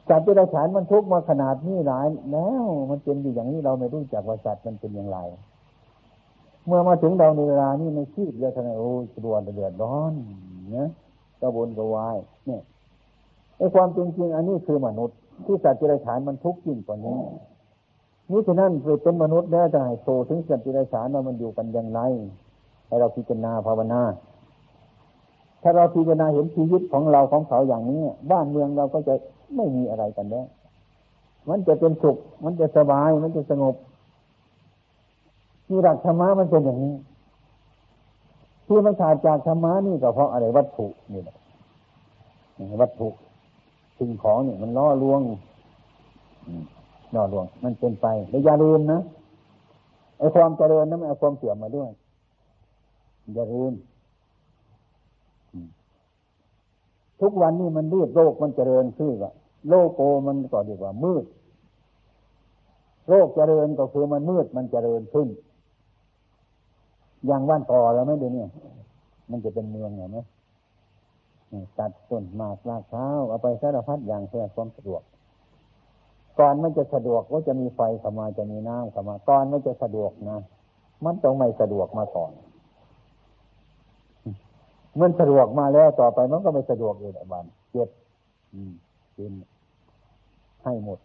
จัตว์ที่เราฉานมันทุกมาขนาดนี้หลาย แล้วมันเป็นอยู่อย่างนี้เราไม่รู้จักว่าสัตว์มันเป็นอย่างไร เมื่อมาถึงเราในเวลานี้ในชีพเรือทนายโอ้สะดวกเดือดร้อนเนี่ยกระบนกระวายเนี่ยไอ้ความจริงจริงอันนี้คือมนุษย์ ที่สัตว์ที่เราฉานมันทุกข์ยิ่งกว่านี้นี่ฉะนั้นเป็นมนุษย์แล้วจะให้โตถึงสัตว์ที่ไรสารว่ามันอยู่กันอย่างไรให้เราพิจารณาภาวนา ถ้าเราพิจารณาเห็นชีวิตของเราของเขาอย่างนี้ บ้านเมืองเราก็จะไม่มีอะไรกันแล้วมันจะเป็นสุข มันจะสบาย มันจะสงบที่หลักธรรมะมันเป็นอย่างนี้ ที่มันขาดจากธรรมะนี่ก็เพราะอะไรวัตถุนี่แหละวัตถุสิ่งของเนี่ยมันล่อลวงหล่อลวง มันเป็นไปแล้วอย่าลืมนะไอ้ความเจริญนั้นมันเอาความเสื่อมมาด้วย อย่าลืม ทุกวันนี้มันรีบโลกมันเจริญขึ้นว่าโลกโกมันก็ดีกว่ามืด โลกเจริญก็คือมันมืดมันเจริญขึ้น อย่างว่านต่อแล้วไหมเดี๋ยวนี้มันจะเป็นเมืองเหรอไหมตัดต้นหมากลากเท้าเอาไปสารพัดอย่างเพื่อความสะดวก ก่อนมันจะสะดวกว่าจะมีไฟเข้ามาจะมีน้ำเข้ามาก่อนมันจะสะดวกนะมันต้องไม่สะดวกมาก่อน มันสะดวกมาแล้วต่อไปมันก็ไม่สะดวกเลยบ้านเจ็บกินให้หมด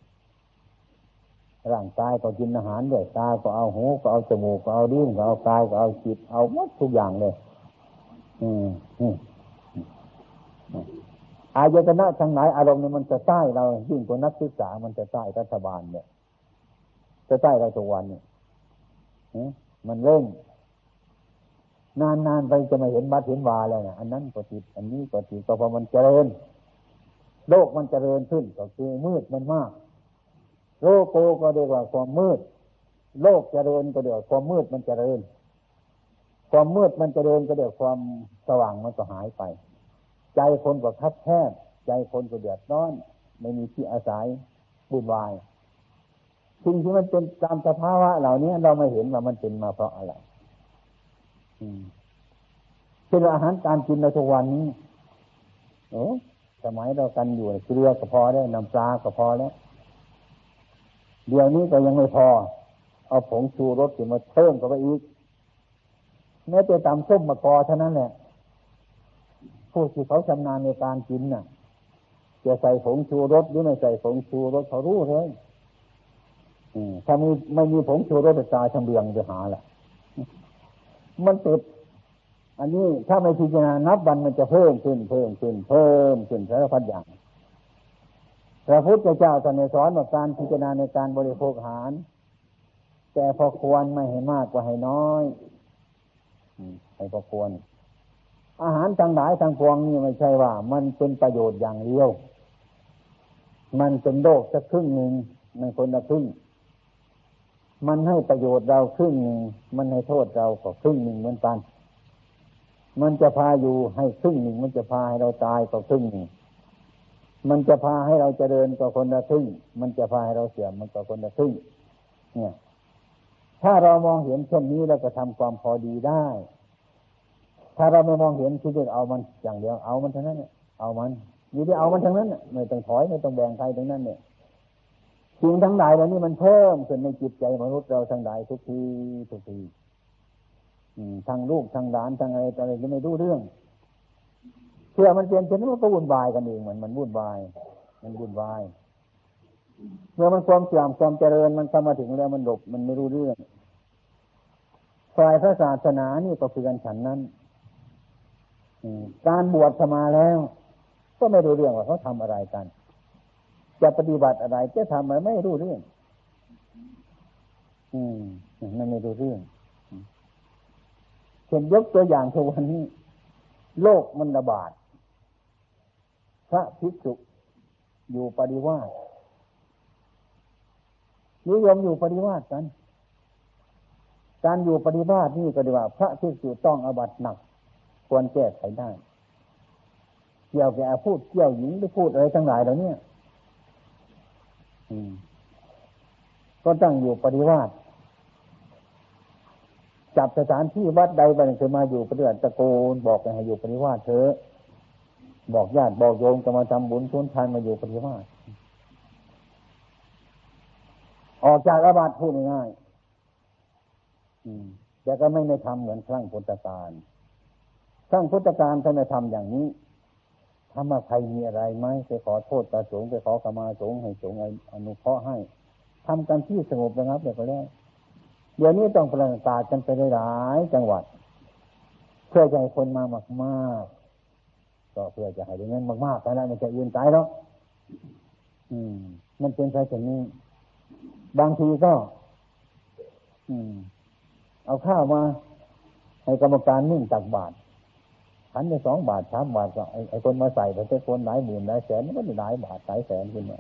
ร่างกายก็กินอาหารด้วยตาก็เอาหูก็เอาจมูกก็เอาดิ้นก็เอากายก็เอาจิตเอาหมดทุกอย่างเลย อืมอายตนะทางไหนอารมณ์เนี่ยมันจะใต้เรายิ่งกว่านักศึกษา มันจะใต้รัฐบาลเนี่ยจะใต้เราทุกวันเนี่ยมันเร่ง นานๆไปจะมาเห็นบัดเห็นวาแล้วนี่ยอันนั้นก็ติด อันนี้ก็ติดก็พราะมันเจริญ โลกมันเจริญขึ้นก็คือมืดมันมาก โลกโกก็เรียกว่าความมืด โลกเจริญก็เรียกว่าความมืดมันเจริญ ความมืดมันเจริญก็เรียกความสว่างมันก็หายไป ใจคนก็คับแคบใจคนก็เดือดร้อน ไม่มีที่อาศัยบุญวายสิ่งที่มันเป็นตามสภาวะเหล่านี้เราไม่เห็นว่ามันเป็นมาเพราะอะไร เป็นอาหารการกินในทุกวันนี้โอ้สมัยเรากันอยู่เกลือก็พอได้น้ำปลาก็พอแล้วเดี๋ยวนี้ก็ยังไม่พอ เอาผงชูรสมาเพิ่มเข้าไปอีกแม้แต่ตำส้มมะกอเท่านั้นแหละผู้ที่เขาชำนาญในการกินน่ะจะใส่ผงชูรสหรือไม่ใส่ผงชูรสเขารู้เลยถ้ามีไม่มีผงชูรสจะตายทำเรืองจะหาแหละ มันติด อันนี้ถ้าไม่พิจารณานับวันมันจะเพิ่มขึ้นเพิ่มขึ้นเพิ่มขึ้นสารพัดอย่างพระพุทธเจ้าตอนในสอนว่าการพิจารณาในการบริโภคอาหาร แต่พอควรไม่ให้มากกว่าให้น้อยให้พอควร อาหารทางหลายทางพวงนี่ไม่ใช่ว่า มันเป็นประโยชน์อย่างเดียว มันเป็นโลกสักครึ่งหนึ่งมันคนละครึ่ง มันให้ประโยชน์เราครึ่งหนึ่งมันให้โทษเราก็ครึ่งหนึ่งเหมือนกัน มันจะพาอยู่ให้ครึ่งหนึ่ง มันจะพาให้เราตายก็ครึ่งหนึ่งมันจะพาให้เราเจริญก็คนละครึ่ง มันจะพาให้เราเสื่อมมันก็คนละครึ่ง เนี่ย ถ้าเรามองเห็นเช่นนี้เราก็ทำความพอดีได้ ถ้าเราไม่มองเห็นคือจะเอามันอย่างเดียวเอามันทั้งนั้นเนี่ยเอามันอยู่ที่เอามันทั้งนั้นไม่ต้องถอยไม่ต้องแบ่งใครทั้งนั้นเนี่ย สิ่งทั้งหลายเหล่านี้มันเพิ่มขึ้นในจิตใจมนุษย์เราทั้งหลายทุกทีทุกทีทางลูกทางหลานทางอะไรอะไรก็ไม่รู้เรื่องเพื่อมันเป็นเช่นนั้นมันก็วุ่นวายกันเองเหมือนมันวุ่นวาย มันวุ่นวายเมื่อมันความเสื่อมความเจริญมันเข้ามาถึงแล้วมันหลบมันไม่รู้เรื่องฝ่ายพระศาสนานี่ก็คือกันฉันนั้นการบวชสมาแล้ว ก็ไม่รู้เรื่องว่าเขาทำอะไรกัน จะปฏิบัติอะไร จะทำอะไรไม่รู้เรื่อง อืมมันไม่รู้เรื่องเช่นยกตัวอย่างทุกวันนี้ โลกมันระบาด พระภิกษุอยู่ปริวาสนิยมอยู่ปริวาสกัน การอยู่ปริวาสนี่ก็ดีว่า พระภิกษุต้องอบัตหนัก ควรแก้ไขได้ เกี่ยวกับพูดเกี่ยวหญิงหรือพูดอะไรทั้งหลายเหล่านี้ ก็ตั้งอยู่ปริวาสจับสถานที่วัดใดไปเคยมาอยู่ปฏิบัติตะโกนบอกให้อยู่ปริวาสเถอะบอกญาติบอกโยมจะมาทำบุญทุนทานมาอยู่ปฏิมาออกจากอาบัติพูดง่ายแต่ก็ไม่ได้ทำเหมือนครั้งพุทธกาลครั้งพุทธกาลท่านไม่ทำอย่างนี้ ถ้ามาใครมีอะไรไหมไปขอโทษตาสงไปขอขมาสงให้สงอนุเคราะห์ให้ทำกันที่สงบนะครับเดี๋ยวก็แล้วเดี๋ยวนี้ต้องประกาศกันไปหลายจังหวัด เพื่อใจคนมามากมากก็เพื่อจะให้ได้เงินมากๆไปแล้วมันจะยืนตายแล้วอืม มันเป็นไปแบบนี้ บางทีก็ อืม เอาข้าวมา ให้กรรมการนึ่งตักบาท ขันไปสองบาทสามบาทก็ไอ้คนมาใส่แต่คนหลายหมื่นหลายแสนมันก็หลายบาทหลายแสนขึ้นมา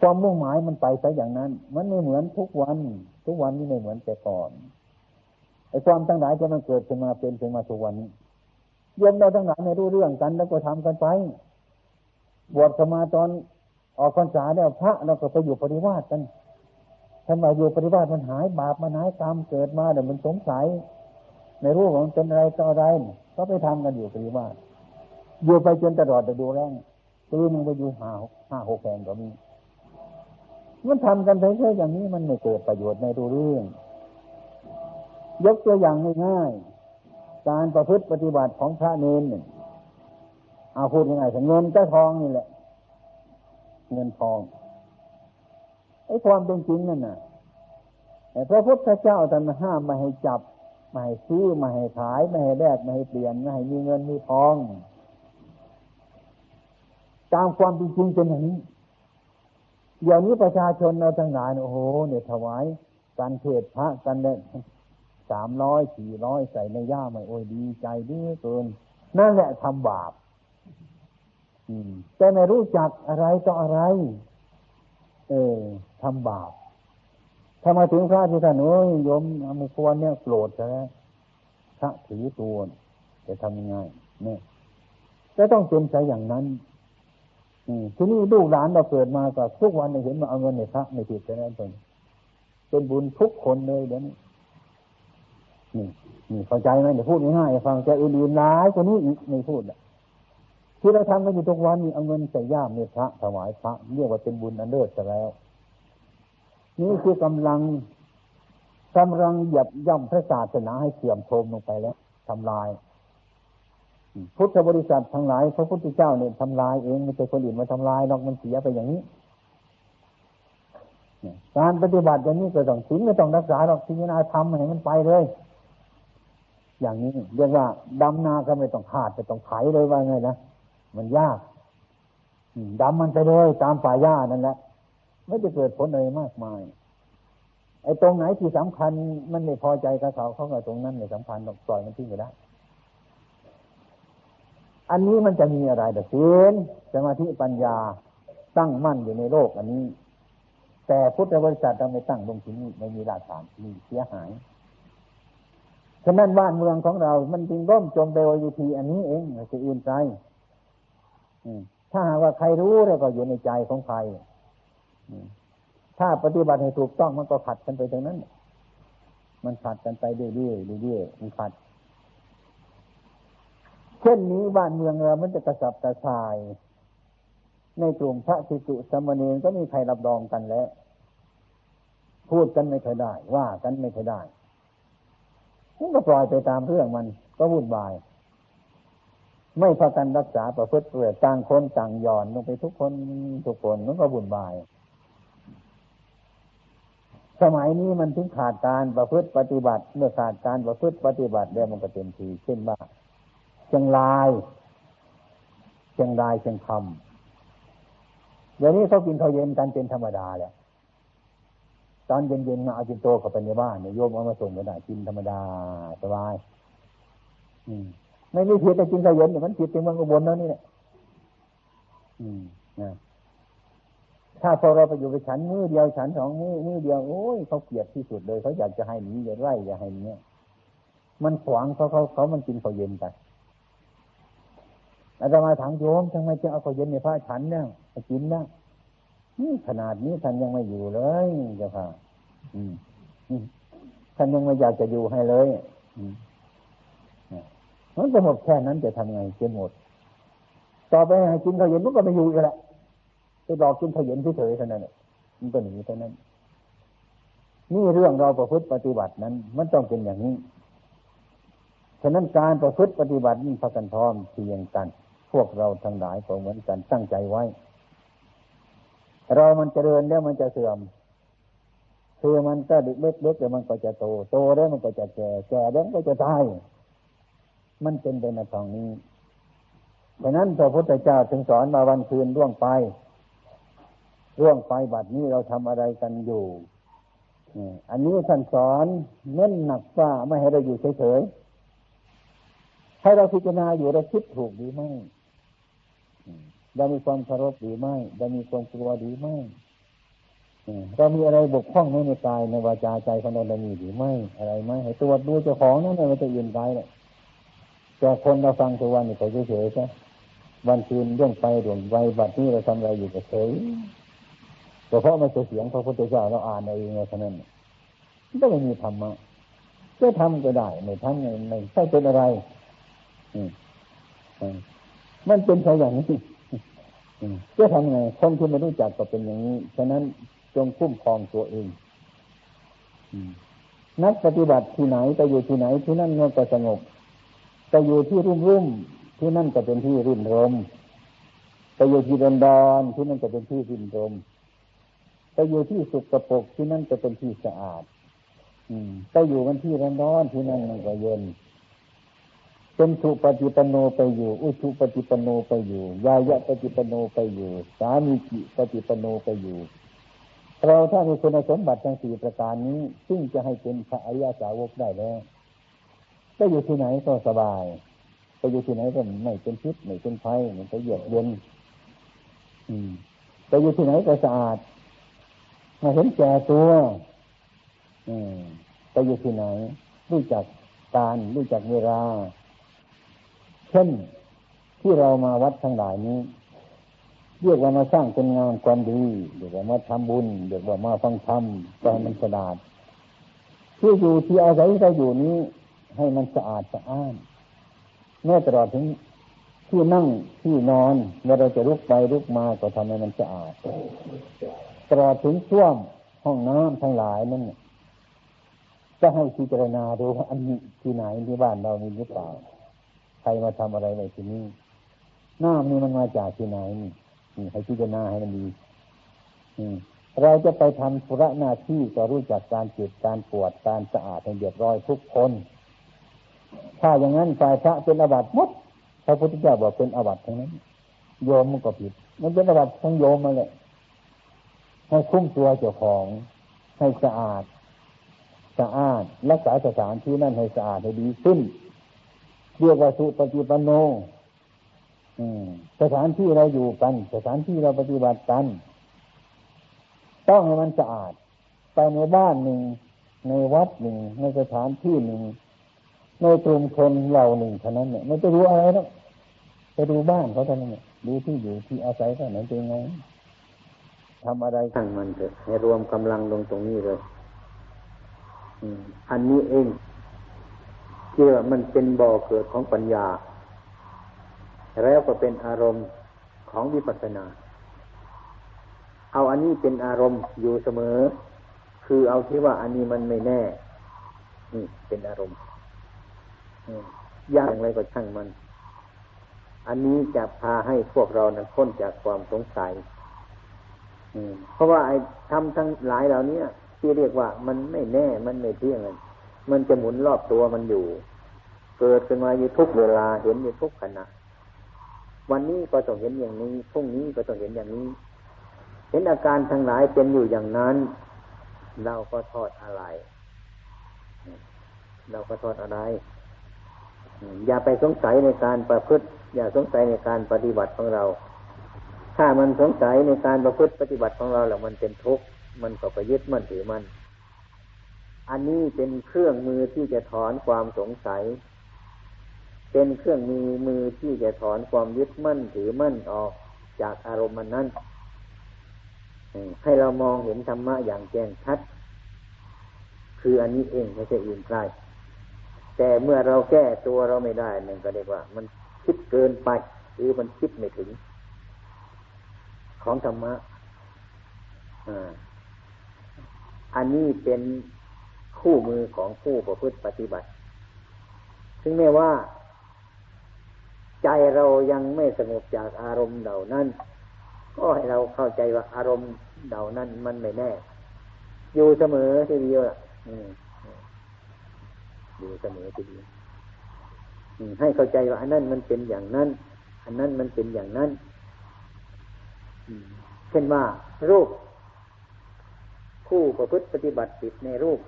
ความมุ่งหมายมันไปซะอย่างนั้น มันไม่เหมือนทุกวัน ทุกวันนี้ไม่เหมือนแต่ก่อนไอ้ความตั้งหลายที่มันเกิดขึ้นมาเป็นขึ้นมาทุกวันนี้โยมเราทั้งหลายไม่รู้เรื่องกันแล้วก็ทำกันไปบวชสมาตอนออกพรรษาแล้วพระเราก็ไปอยู่ปริวาสกันท่านมาอยู่ปริวาสมันหายบาปมันหายกรรมเกิดมาเดี๋ยวมันสงสัย ในรูปของเป็นอะไรต่ออะไรก็ไปทำกันอยู่ปริวาสอยู่ไปจนตลอดแต่ดูแรงตีนึงไปอยู่ห้าห้าหกแห่งก็มีมันทำกันไปแค่อย่างนี้มันไม่เกิดประโยชน์ในรูเรื่อง ยกตัวอย่างง่ายๆการประพฤติปฏิบัติของพระเนนเนี่ยเอาพูดยังไงถึงเงินเจ้าทองนี่แหละ เงินทองไอ้ความเป็นจริงนั่นน่ะพระพุทธเจ้าท่านห้ามไม่ให้จับ ไม่ให้ซื้อไม่ให้ขายไม่ให้แลกไม่ให้เปลี่ยนไม่ให้มีเงินมีทองตามความเป็นจริงเป็นอย่างนี้เดี๋ยวนี้ประชาชนเราทั้งหลายโอ้โหเนี่ยถวายการเทศพระกันเนี่ยสามร้อยสี่ร้อยใส่ในย่าไม่โอ้ยดีใจดีเกินนั่นแหละทำบาปแต่ไม่รู้จักอะไรต่ออะไร เออทำบาป ถ้ามาถึงพระที่ท่านโอ้ยยมม่ควรเนี่ยโกรธใช่ไหมพระถือตัวจะทำยังไงเนี่ยจะต้องเป็นใจอย่างนั้นทีนี้ลูกหลานเราเกิดมาก็ทุกวันเห็นมาเอาเงินในพระในผิดแต่นั้นเป็นเป็นบุญทุกคนเลยเดี๋ยวนี้นี่นี่เข้าใจไหมเดี๋ยวพูดง่ายๆฟังใจอื่นๆหลายคนนี้อีกไม่พูดอะที่เราทำกันอยู่ทุกวันนี้เอาเงินใส่ย่ามในพระถวายพระเรียกว่าเป็นบุญอันเลิศแล้ว นี่คือกำลังกำลังหยับย่ำพระศาสนาให้เสื่อมโทรมลงไปแล้วทำลาย พุทธบริษัททั้งหลายพระพุทธเจ้าเนี่ยทำลายเองไม่ใช่คนอื่นมาทำลายนอกมันเสียไปอย่างนี้การปฏิบัติอย่างนี้ก็ต้องศีลไม่ต้องรักษาหรอกศีลนาธรรมให้มันไปเลย อย่างนี้เรียกว่าดำนาก็ไม่ต้องขาดไม่ต้องไถเลยว่าไงนะมันยากดำมันไปเลยตามป่าหญ้านั่นแหละ ไม่จะเกิดผลอะไรมากมาย ไอ้ตรงไหนที่สำคัญ มันไม่พอใจกับเขาเขาก็ตรงนั้นไม่สำคัญต้องปล่อยมันทิ้งไปได้ อันนี้มันจะมีอะไรแต่เสียนสมาธิปัญญาตั้งมั่นอยู่ในโลกอันนี้ แต่พุทธบริษัทเราไม่ตั้งลงที่นี่ไม่มีหลักฐานมีเสียหายฉะนั้นบ้านเมืองของเรา มันจึงร่มจมไปวิธีอันนี้เองไม่ใช่อื่นใจถ้าหากว่าใครรู้แล้วก็อยู่ในใจของใคร ถ้าปฏิบัติให้ถูกต้องมันก็ขัดกันไปตรงนั้น มันขัดกันไปเรื่อยๆเรื่อยๆมันขัด เช่นนี้บ้านเมืองเรามันจะกระสับกระส่าย ในกลุ่มพระสิสุสมณีก็มีใครรับรองกันแล้ว พูดกันไม่เคยได้ ว่ากันไม่เคยได้มันก็ปล่อยไปตามเรื่องมันก็วุ่นวายไม่พากันรักษาประพฤติเปลือต่างคนต่างย่อนลงไปทุกคนทุกคนมันก็วุ่นวาย สมัยนี้มันถึงขาดการประพฤติปฏิบัติ เมื่อขาดการประพฤติปฏิบัติแล้วมันก็เต็มทีเช่นว่าเชียงรายเชียงรายเชียงคำเดี๋ยวนี้เขากินข้าวเย็นกันเป็นธรรมดาแหละตอนเย็นๆมาเอาจินโตเข้าไปในบ้านเนี่ยโยมเอามาส่งก็ได้กินธรรมดาสบาย อืมไม่มีผิดแต่กินข้าวเย็นเนี่ยมันผิดเป็นเมืองอุบลแล้วนี่แหละอืมนะ ถ้าพอเราไปอยู่ไปฉันมือเดียวฉันสองมือมือเดียวโอ้ยเขาเกลียดที่สุดเลยเขาอยากจะให้หนีอย่าไล่อย่าให้เนี้ยมันขวางเขาเขาเขามันกินข้าวเย็นไปอาจารย์มาถามโยมทำไมจะเอาข้าวเย็นในพระฉันเนี่ยไปกินนะนี่ขนาดนี้ท่านยังไม่อยู่เลยเจ้าค่ะท่านยังไม่อยากจะอยู่ให้เลยมันจะหมดแค่นั้นจะทำไงจะหมด ต่อไปกินข้าวเย็นมันก็ไม่อยู่อีกแล้ว ไปหลอกกินขยันเฉยๆเท่านั้นมันก็หนีเท่านั้น นี่เรื่องเราประพฤติปฏิบัตินั้น มันต้องเป็นอย่างนี้ฉะนั้นการประพฤติปฏิบัตินี่พากันพร้อมเพียงกัน พวกเราทั้งหลายก็เหมือนกันตั้งใจไว้ เรามันเจริญแล้วมันจะเสื่อมคือมันก็เล็กๆแล้วมันก็จะโต โตแล้วมันก็จะแก่แก่แล้วมันก็จะตายมันเป็นไปในทางนี้ฉะนั้นพระพุทธเจ้าถึงสอนมาวันคืนล่วงไป ร่วงไปบัดนี้เราทำอะไรกันอยู่อันนี้ท่านสอนเน้นหนักว่าไม่ให้เราอยู่เฉยๆให้เราพิจารณาอยู่เราคิดถูกหรือไม่เรามีความเคารพหรือไม่เรามีความกลัวหรือไม่เรามีอะไรบกพร่องในกายในวาจาใจของเราเรามีหรือไม่อะไรไหมให้ตรวจดูเจ้าของนั่นไม่จะยืนไปเลยแต่คนเราฟังทุกวันนี่เขาเฉยๆใช่วันคืนเรื่องไปดวงไวบัดนี้เราทำอะไรอยู่กับเฉย แต่เพราะไม่ใช่เสียงพระพุทธเจ้าเราอ่านเองเท่านั้นก็ไม่มีธรรมะจะทำก็ได้ไม่ทำไม่ใช่เป็นอะไรมันเป็นแค่อย่างนี้จะทำไงคนที่ไม่รู้จักก็เป็นอย่างนี้ ฉะนั้นจงคุ้มครองตัวเองนักปฏิบัติที่ไหนไปอยู่ที่ไหนที่นั่นเงียก็สงบไปอยู่ที่รุ่มรุ่มที่นั่นก็เป็นที่รื่นรมไปอยู่ที่ดอนดอนที่นั่นก็เป็นที่รื่นรม ไปอยู่ที่สุกกระปกที่นั่นจะเป็นที่สะอาด อืมไปอยู่กันที่ร้อนๆที่นั่นมันก็เย็นเป็นสุปฏิปโนไปอยู่ อุชุปฏิปโนไปอยู่ยายะปฏิปโนไปอยู่ สามีจิปฏิปโนไปอยู่ เราถ้ามีคุณสมบัติทั้งสี่ประการนี้ ซึ่งจะให้เป็นพระอริยสาวกได้แล้วไปอยู่ที่ไหนก็สบายไปอยู่ที่ไหนก็ไม่เป็นพิษไม่เป็นภัยไม่ไปเหยียดเย็นไปอยู่ที่ไหนก็สะอาด มาเห็นแก่ตัวไปอยู่ที่ไหน รู้จักการรู้จักเวลา เช่นที่เรามาวัดทั้งหลายนี้เรียกว่ามาสร้างเป็นงานความดีเรียกว่ามาทำบุญเรียกว่ามาฟังธรรมใจมันสะอาดที่อยู่ที่อาศัยเราอยู่นี้ ให้มันสะอาดสะอ้านแม้ตลอดถึงที่นั่งที่นอนเมื่อเราจะลุกไปลุกมาก็ทำให้มันสะอาด ตลอดถึงช่วมห้องน้ำทั้งหลายนั่นจะให้พิจารณาดูว่าอันนี้ที่ไหนที่บ้านเรามีหรือเปล่า ใครมาทำอะไรในที่นี้น้ำนี่มันมาจากที่ไหนนี่ให้พิจารณาให้มันดีเราจะไปทำธุระหน้าที่ก็รู้จักการเจ็บการปวดการสะอาดให้เรียบร้อยทุกคน ถ้าอย่างนั้นฝ่ายพระเป็นอาบัติมดพระพุทธเจ้าบอกเป็นอาบัติทั้งนั้น โยมมันก็ผิด มันเป็นอาบัติทั้งโยมมาเลย ให้คุ้มตัวเจ้าของให้สะอาด สะอาดรักษาสถานที่นั่นให้สะอาดให้ดีขึ้นเรียกว่าสุปฏิปันโนสถานที่เราอยู่กัน สถานที่เราปฏิบัติกัน ต้องให้มันสะอาด ไปในบ้านหนึ่ง ในวัดหนึ่ง ในสถานที่หนึ่ง ในกลุ่มคนเราหนึ่งเท่านั้นเนี่ยไม่ไปรู้อะไรหรอกไปดูบ้านเขาเท่านั้นเนี่ยดูที่อยู่ที่อาศัยเขาไหนเป็นไง ทำอะไรทั้งมันเถอะให้รวมกำลังลงตรงนี้เลยอันนี้เองเชื่อมันเป็นบ่อเกิดของปัญญา แล้วก็เป็นอารมณ์ของวิปัสสนา เอาอันนี้เป็นอารมณ์อยู่เสมอ คือเอาที่ว่าอันนี้มันไม่แน่นี่เป็นอารมณ์ยากอย่างไรก็ช่างมัน อันนี้จะพาให้พวกเรานั้นพ้นจากความสงสัย เพราะว่าไอ้ทำทั้งหลายเหล่านี้ที่เรียกว่ามันไม่แน่ มันไม่เที่ยงมันจะหมุนรอบตัวมันอยู่ เกิดขึ้นมาอยู่ทุกเวลาเห็นอยู่ทุกขณะวันนี้ก็ต้องเห็นอย่างนี้พรุ่งนี้ก็ต้องเห็นอย่างนี้ เห็นอาการทั้งหลายเป็นอยู่อย่างนั้น เราก็ทอดอะไร เราก็ทอดอะไร อย่าไปสงสัยในการประพฤติ อย่าสงสัยในการปฏิบัติของเรา ถ้ามันสงสัยในการประพฤติปฏิบัติของเราแล้วมันเป็นทุกข์มันก็ไปยึดมั่นถือมัน อันนี้เป็นเครื่องมือที่จะถอนความสงสัย เป็นเครื่องมือมือที่จะถอนความยึดมั่นถือมั่นออกจากอารมณ์มันนั้นให้เรามองเห็นธรรมะอย่างแจ้งชัด คืออันนี้เองไม่ใช่อื่นไกลแต่เมื่อเราแก้ตัวเราไม่ได้หนั่นก็เรียกว่า มันคิดเกินไป หรือมันคิดไม่ถึง ของธรรมะอันนี้เป็นคู่มือของผู้ประพฤติปฏิบัติซึ่งแม้ว่า ใจเรายังไม่สงบจากอารมณ์เหล่านั้น ก็ให้เราเข้าใจว่าอารมณ์เหล่านั้นมันไม่แน่ อยู่เสมอทีเดียวอืมอยู่เสมอทีเดียวให้เข้าใจว่าอันนั้นมันเป็นอย่างนั้น อันนั้นมันเป็นอย่างนั้น เช่นว่ารูป ผู้ประพฤติปฏิบัติติดในรูป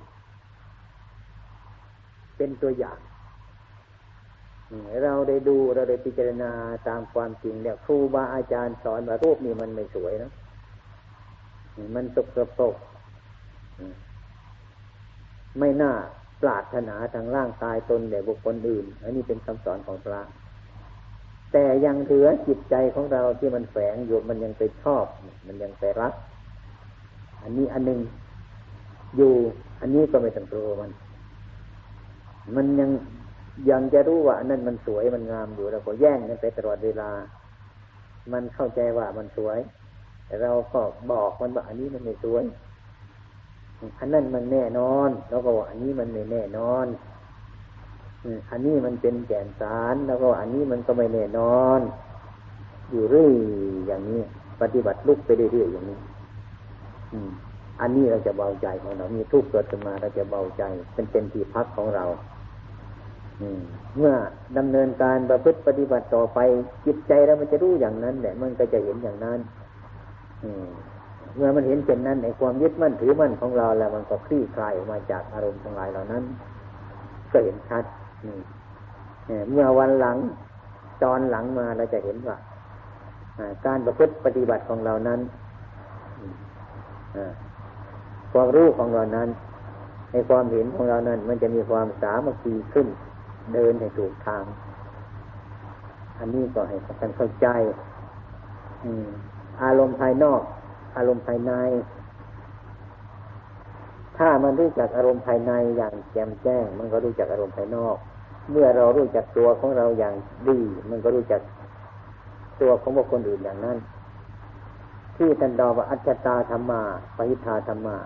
เป็นตัวอย่างเราได้ดูเราได้พิจารณาตามความจริงเนี่ยครูบาอาจารย์สอนว่ารูปนี่มันไม่สวยนะมันตกกระปกไม่น่าปรารถนาทางร่างกายตนแด่บุคคลอื่น อันนี้เป็นคำสอนของพระ แต่ยังเหลือจิตใจของเราที่มันแฝงอยู่มันยังไปชอบ มันยังไปรัก อันนี้อันหนึ่งอยู่ อันนี้ก็ไม่ต้องกลัวมัน มันยังยังจะรู้ว่าอันนั้นมันสวยมันงามอยู่เราก็แย่งกันไปตลอดเวลา มันเข้าใจว่ามันสวย แต่เราก็บอกมันว่าอันนี้มันไม่สวย อันนั้นมันแน่นอน แล้วก็ว่าอันนี้มันไม่แน่นอน อันนี้มันเป็นแก่นสารแล้วก็อันนี้มันก็ไม่แน่นอน อยู่เรื่อยอย่างนี้ ปฏิบัติลุกไปเรื่อยๆอย่างนี้อันนี้เราจะเบาใจของเรา มีทุกข์เกิดขึ้นมาเราจะเบาใจเป็นเป็นที่พักของเราเมื่อดำเนินการประพฤติปฏิบัติต่อไป จิตใจเรามันจะรู้อย่างนั้นแหละมันก็จะเห็นอย่างนั้นเมื่อมันเห็นเช่นนั้นในความยึดมั่นถือมั่นของเราแล้วมันก็คลี่คลายออกมาจากอารมณ์ทั้งหลายเหล่านั้น ก็เห็นชัด เมื่อวันหลังจอนหลังมาเราจะเห็นว่าการประพฤติปฏิบัติของเรานั้นความรู้ของเรานั้น ในความเห็นของเรานั้น มันจะมีความสามัคคีขึ้น เดินให้ถูกทาง อันนี้ก็ให้ท่านเข้าใจอารมณ์ภายนอก อารมณ์ภายใน ถ้ามันรู้จักอารมณ์ภายในอย่างแจ่มแจ้ง มันก็รู้จักอารมณ์ภายนอก เมื่อเรารู้จักตัวของเราอย่างดี มันก็รู้จักตัวของบุคคลอื่นอย่างนั้น ที่ท่านดอว่าอัจฉตาธรรมาปหิทาธรรมา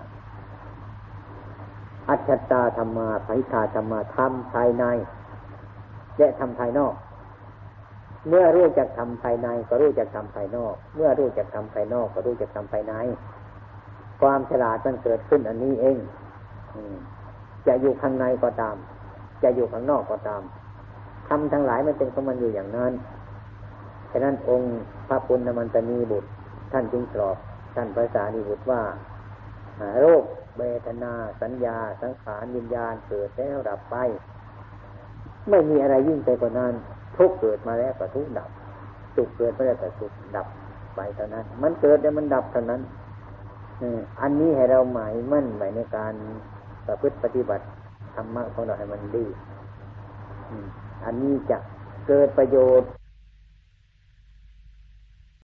อัจฉตาธรรมาปหิทาธรรมาทำภายใน และทำภายนอก เมื่อรู้จักทำภายใน ก็รู้จักทำภายนอก เมื่อรู้จักทำภายนอก ก็รู้จักทำภายใน ความฉลาดมันเกิดขึ้นอันนี้เองจะอยู่ข้างในก็ตาม จะอยู่ข้างนอกก็ตามทำทั้งหลายมันเป็นของมันอยู่อย่างนั้น ฉะนั้นองค์พระปุณณมันตนีบุตร ท่านจึงตรอบท่านภาษานิบุตรว่าโรคเบทนา สัญญา สังขารวิญญาณเกิดแล้วดับไป ไม่มีอะไรยิ่งไปกว่านั้นทุกเกิดมาแล้วก็ทุกดับสุขเกิดมาแล้วก็สุขดับไปเท่านั้น มันเกิดแล้วมันดับเท่านั้นอันนี้ให้เราหมายมั่นไว้ในการประพฤติปฏิบัติ ธรรมะของเราให้มันดี อันนี้จะเกิดประโยชน์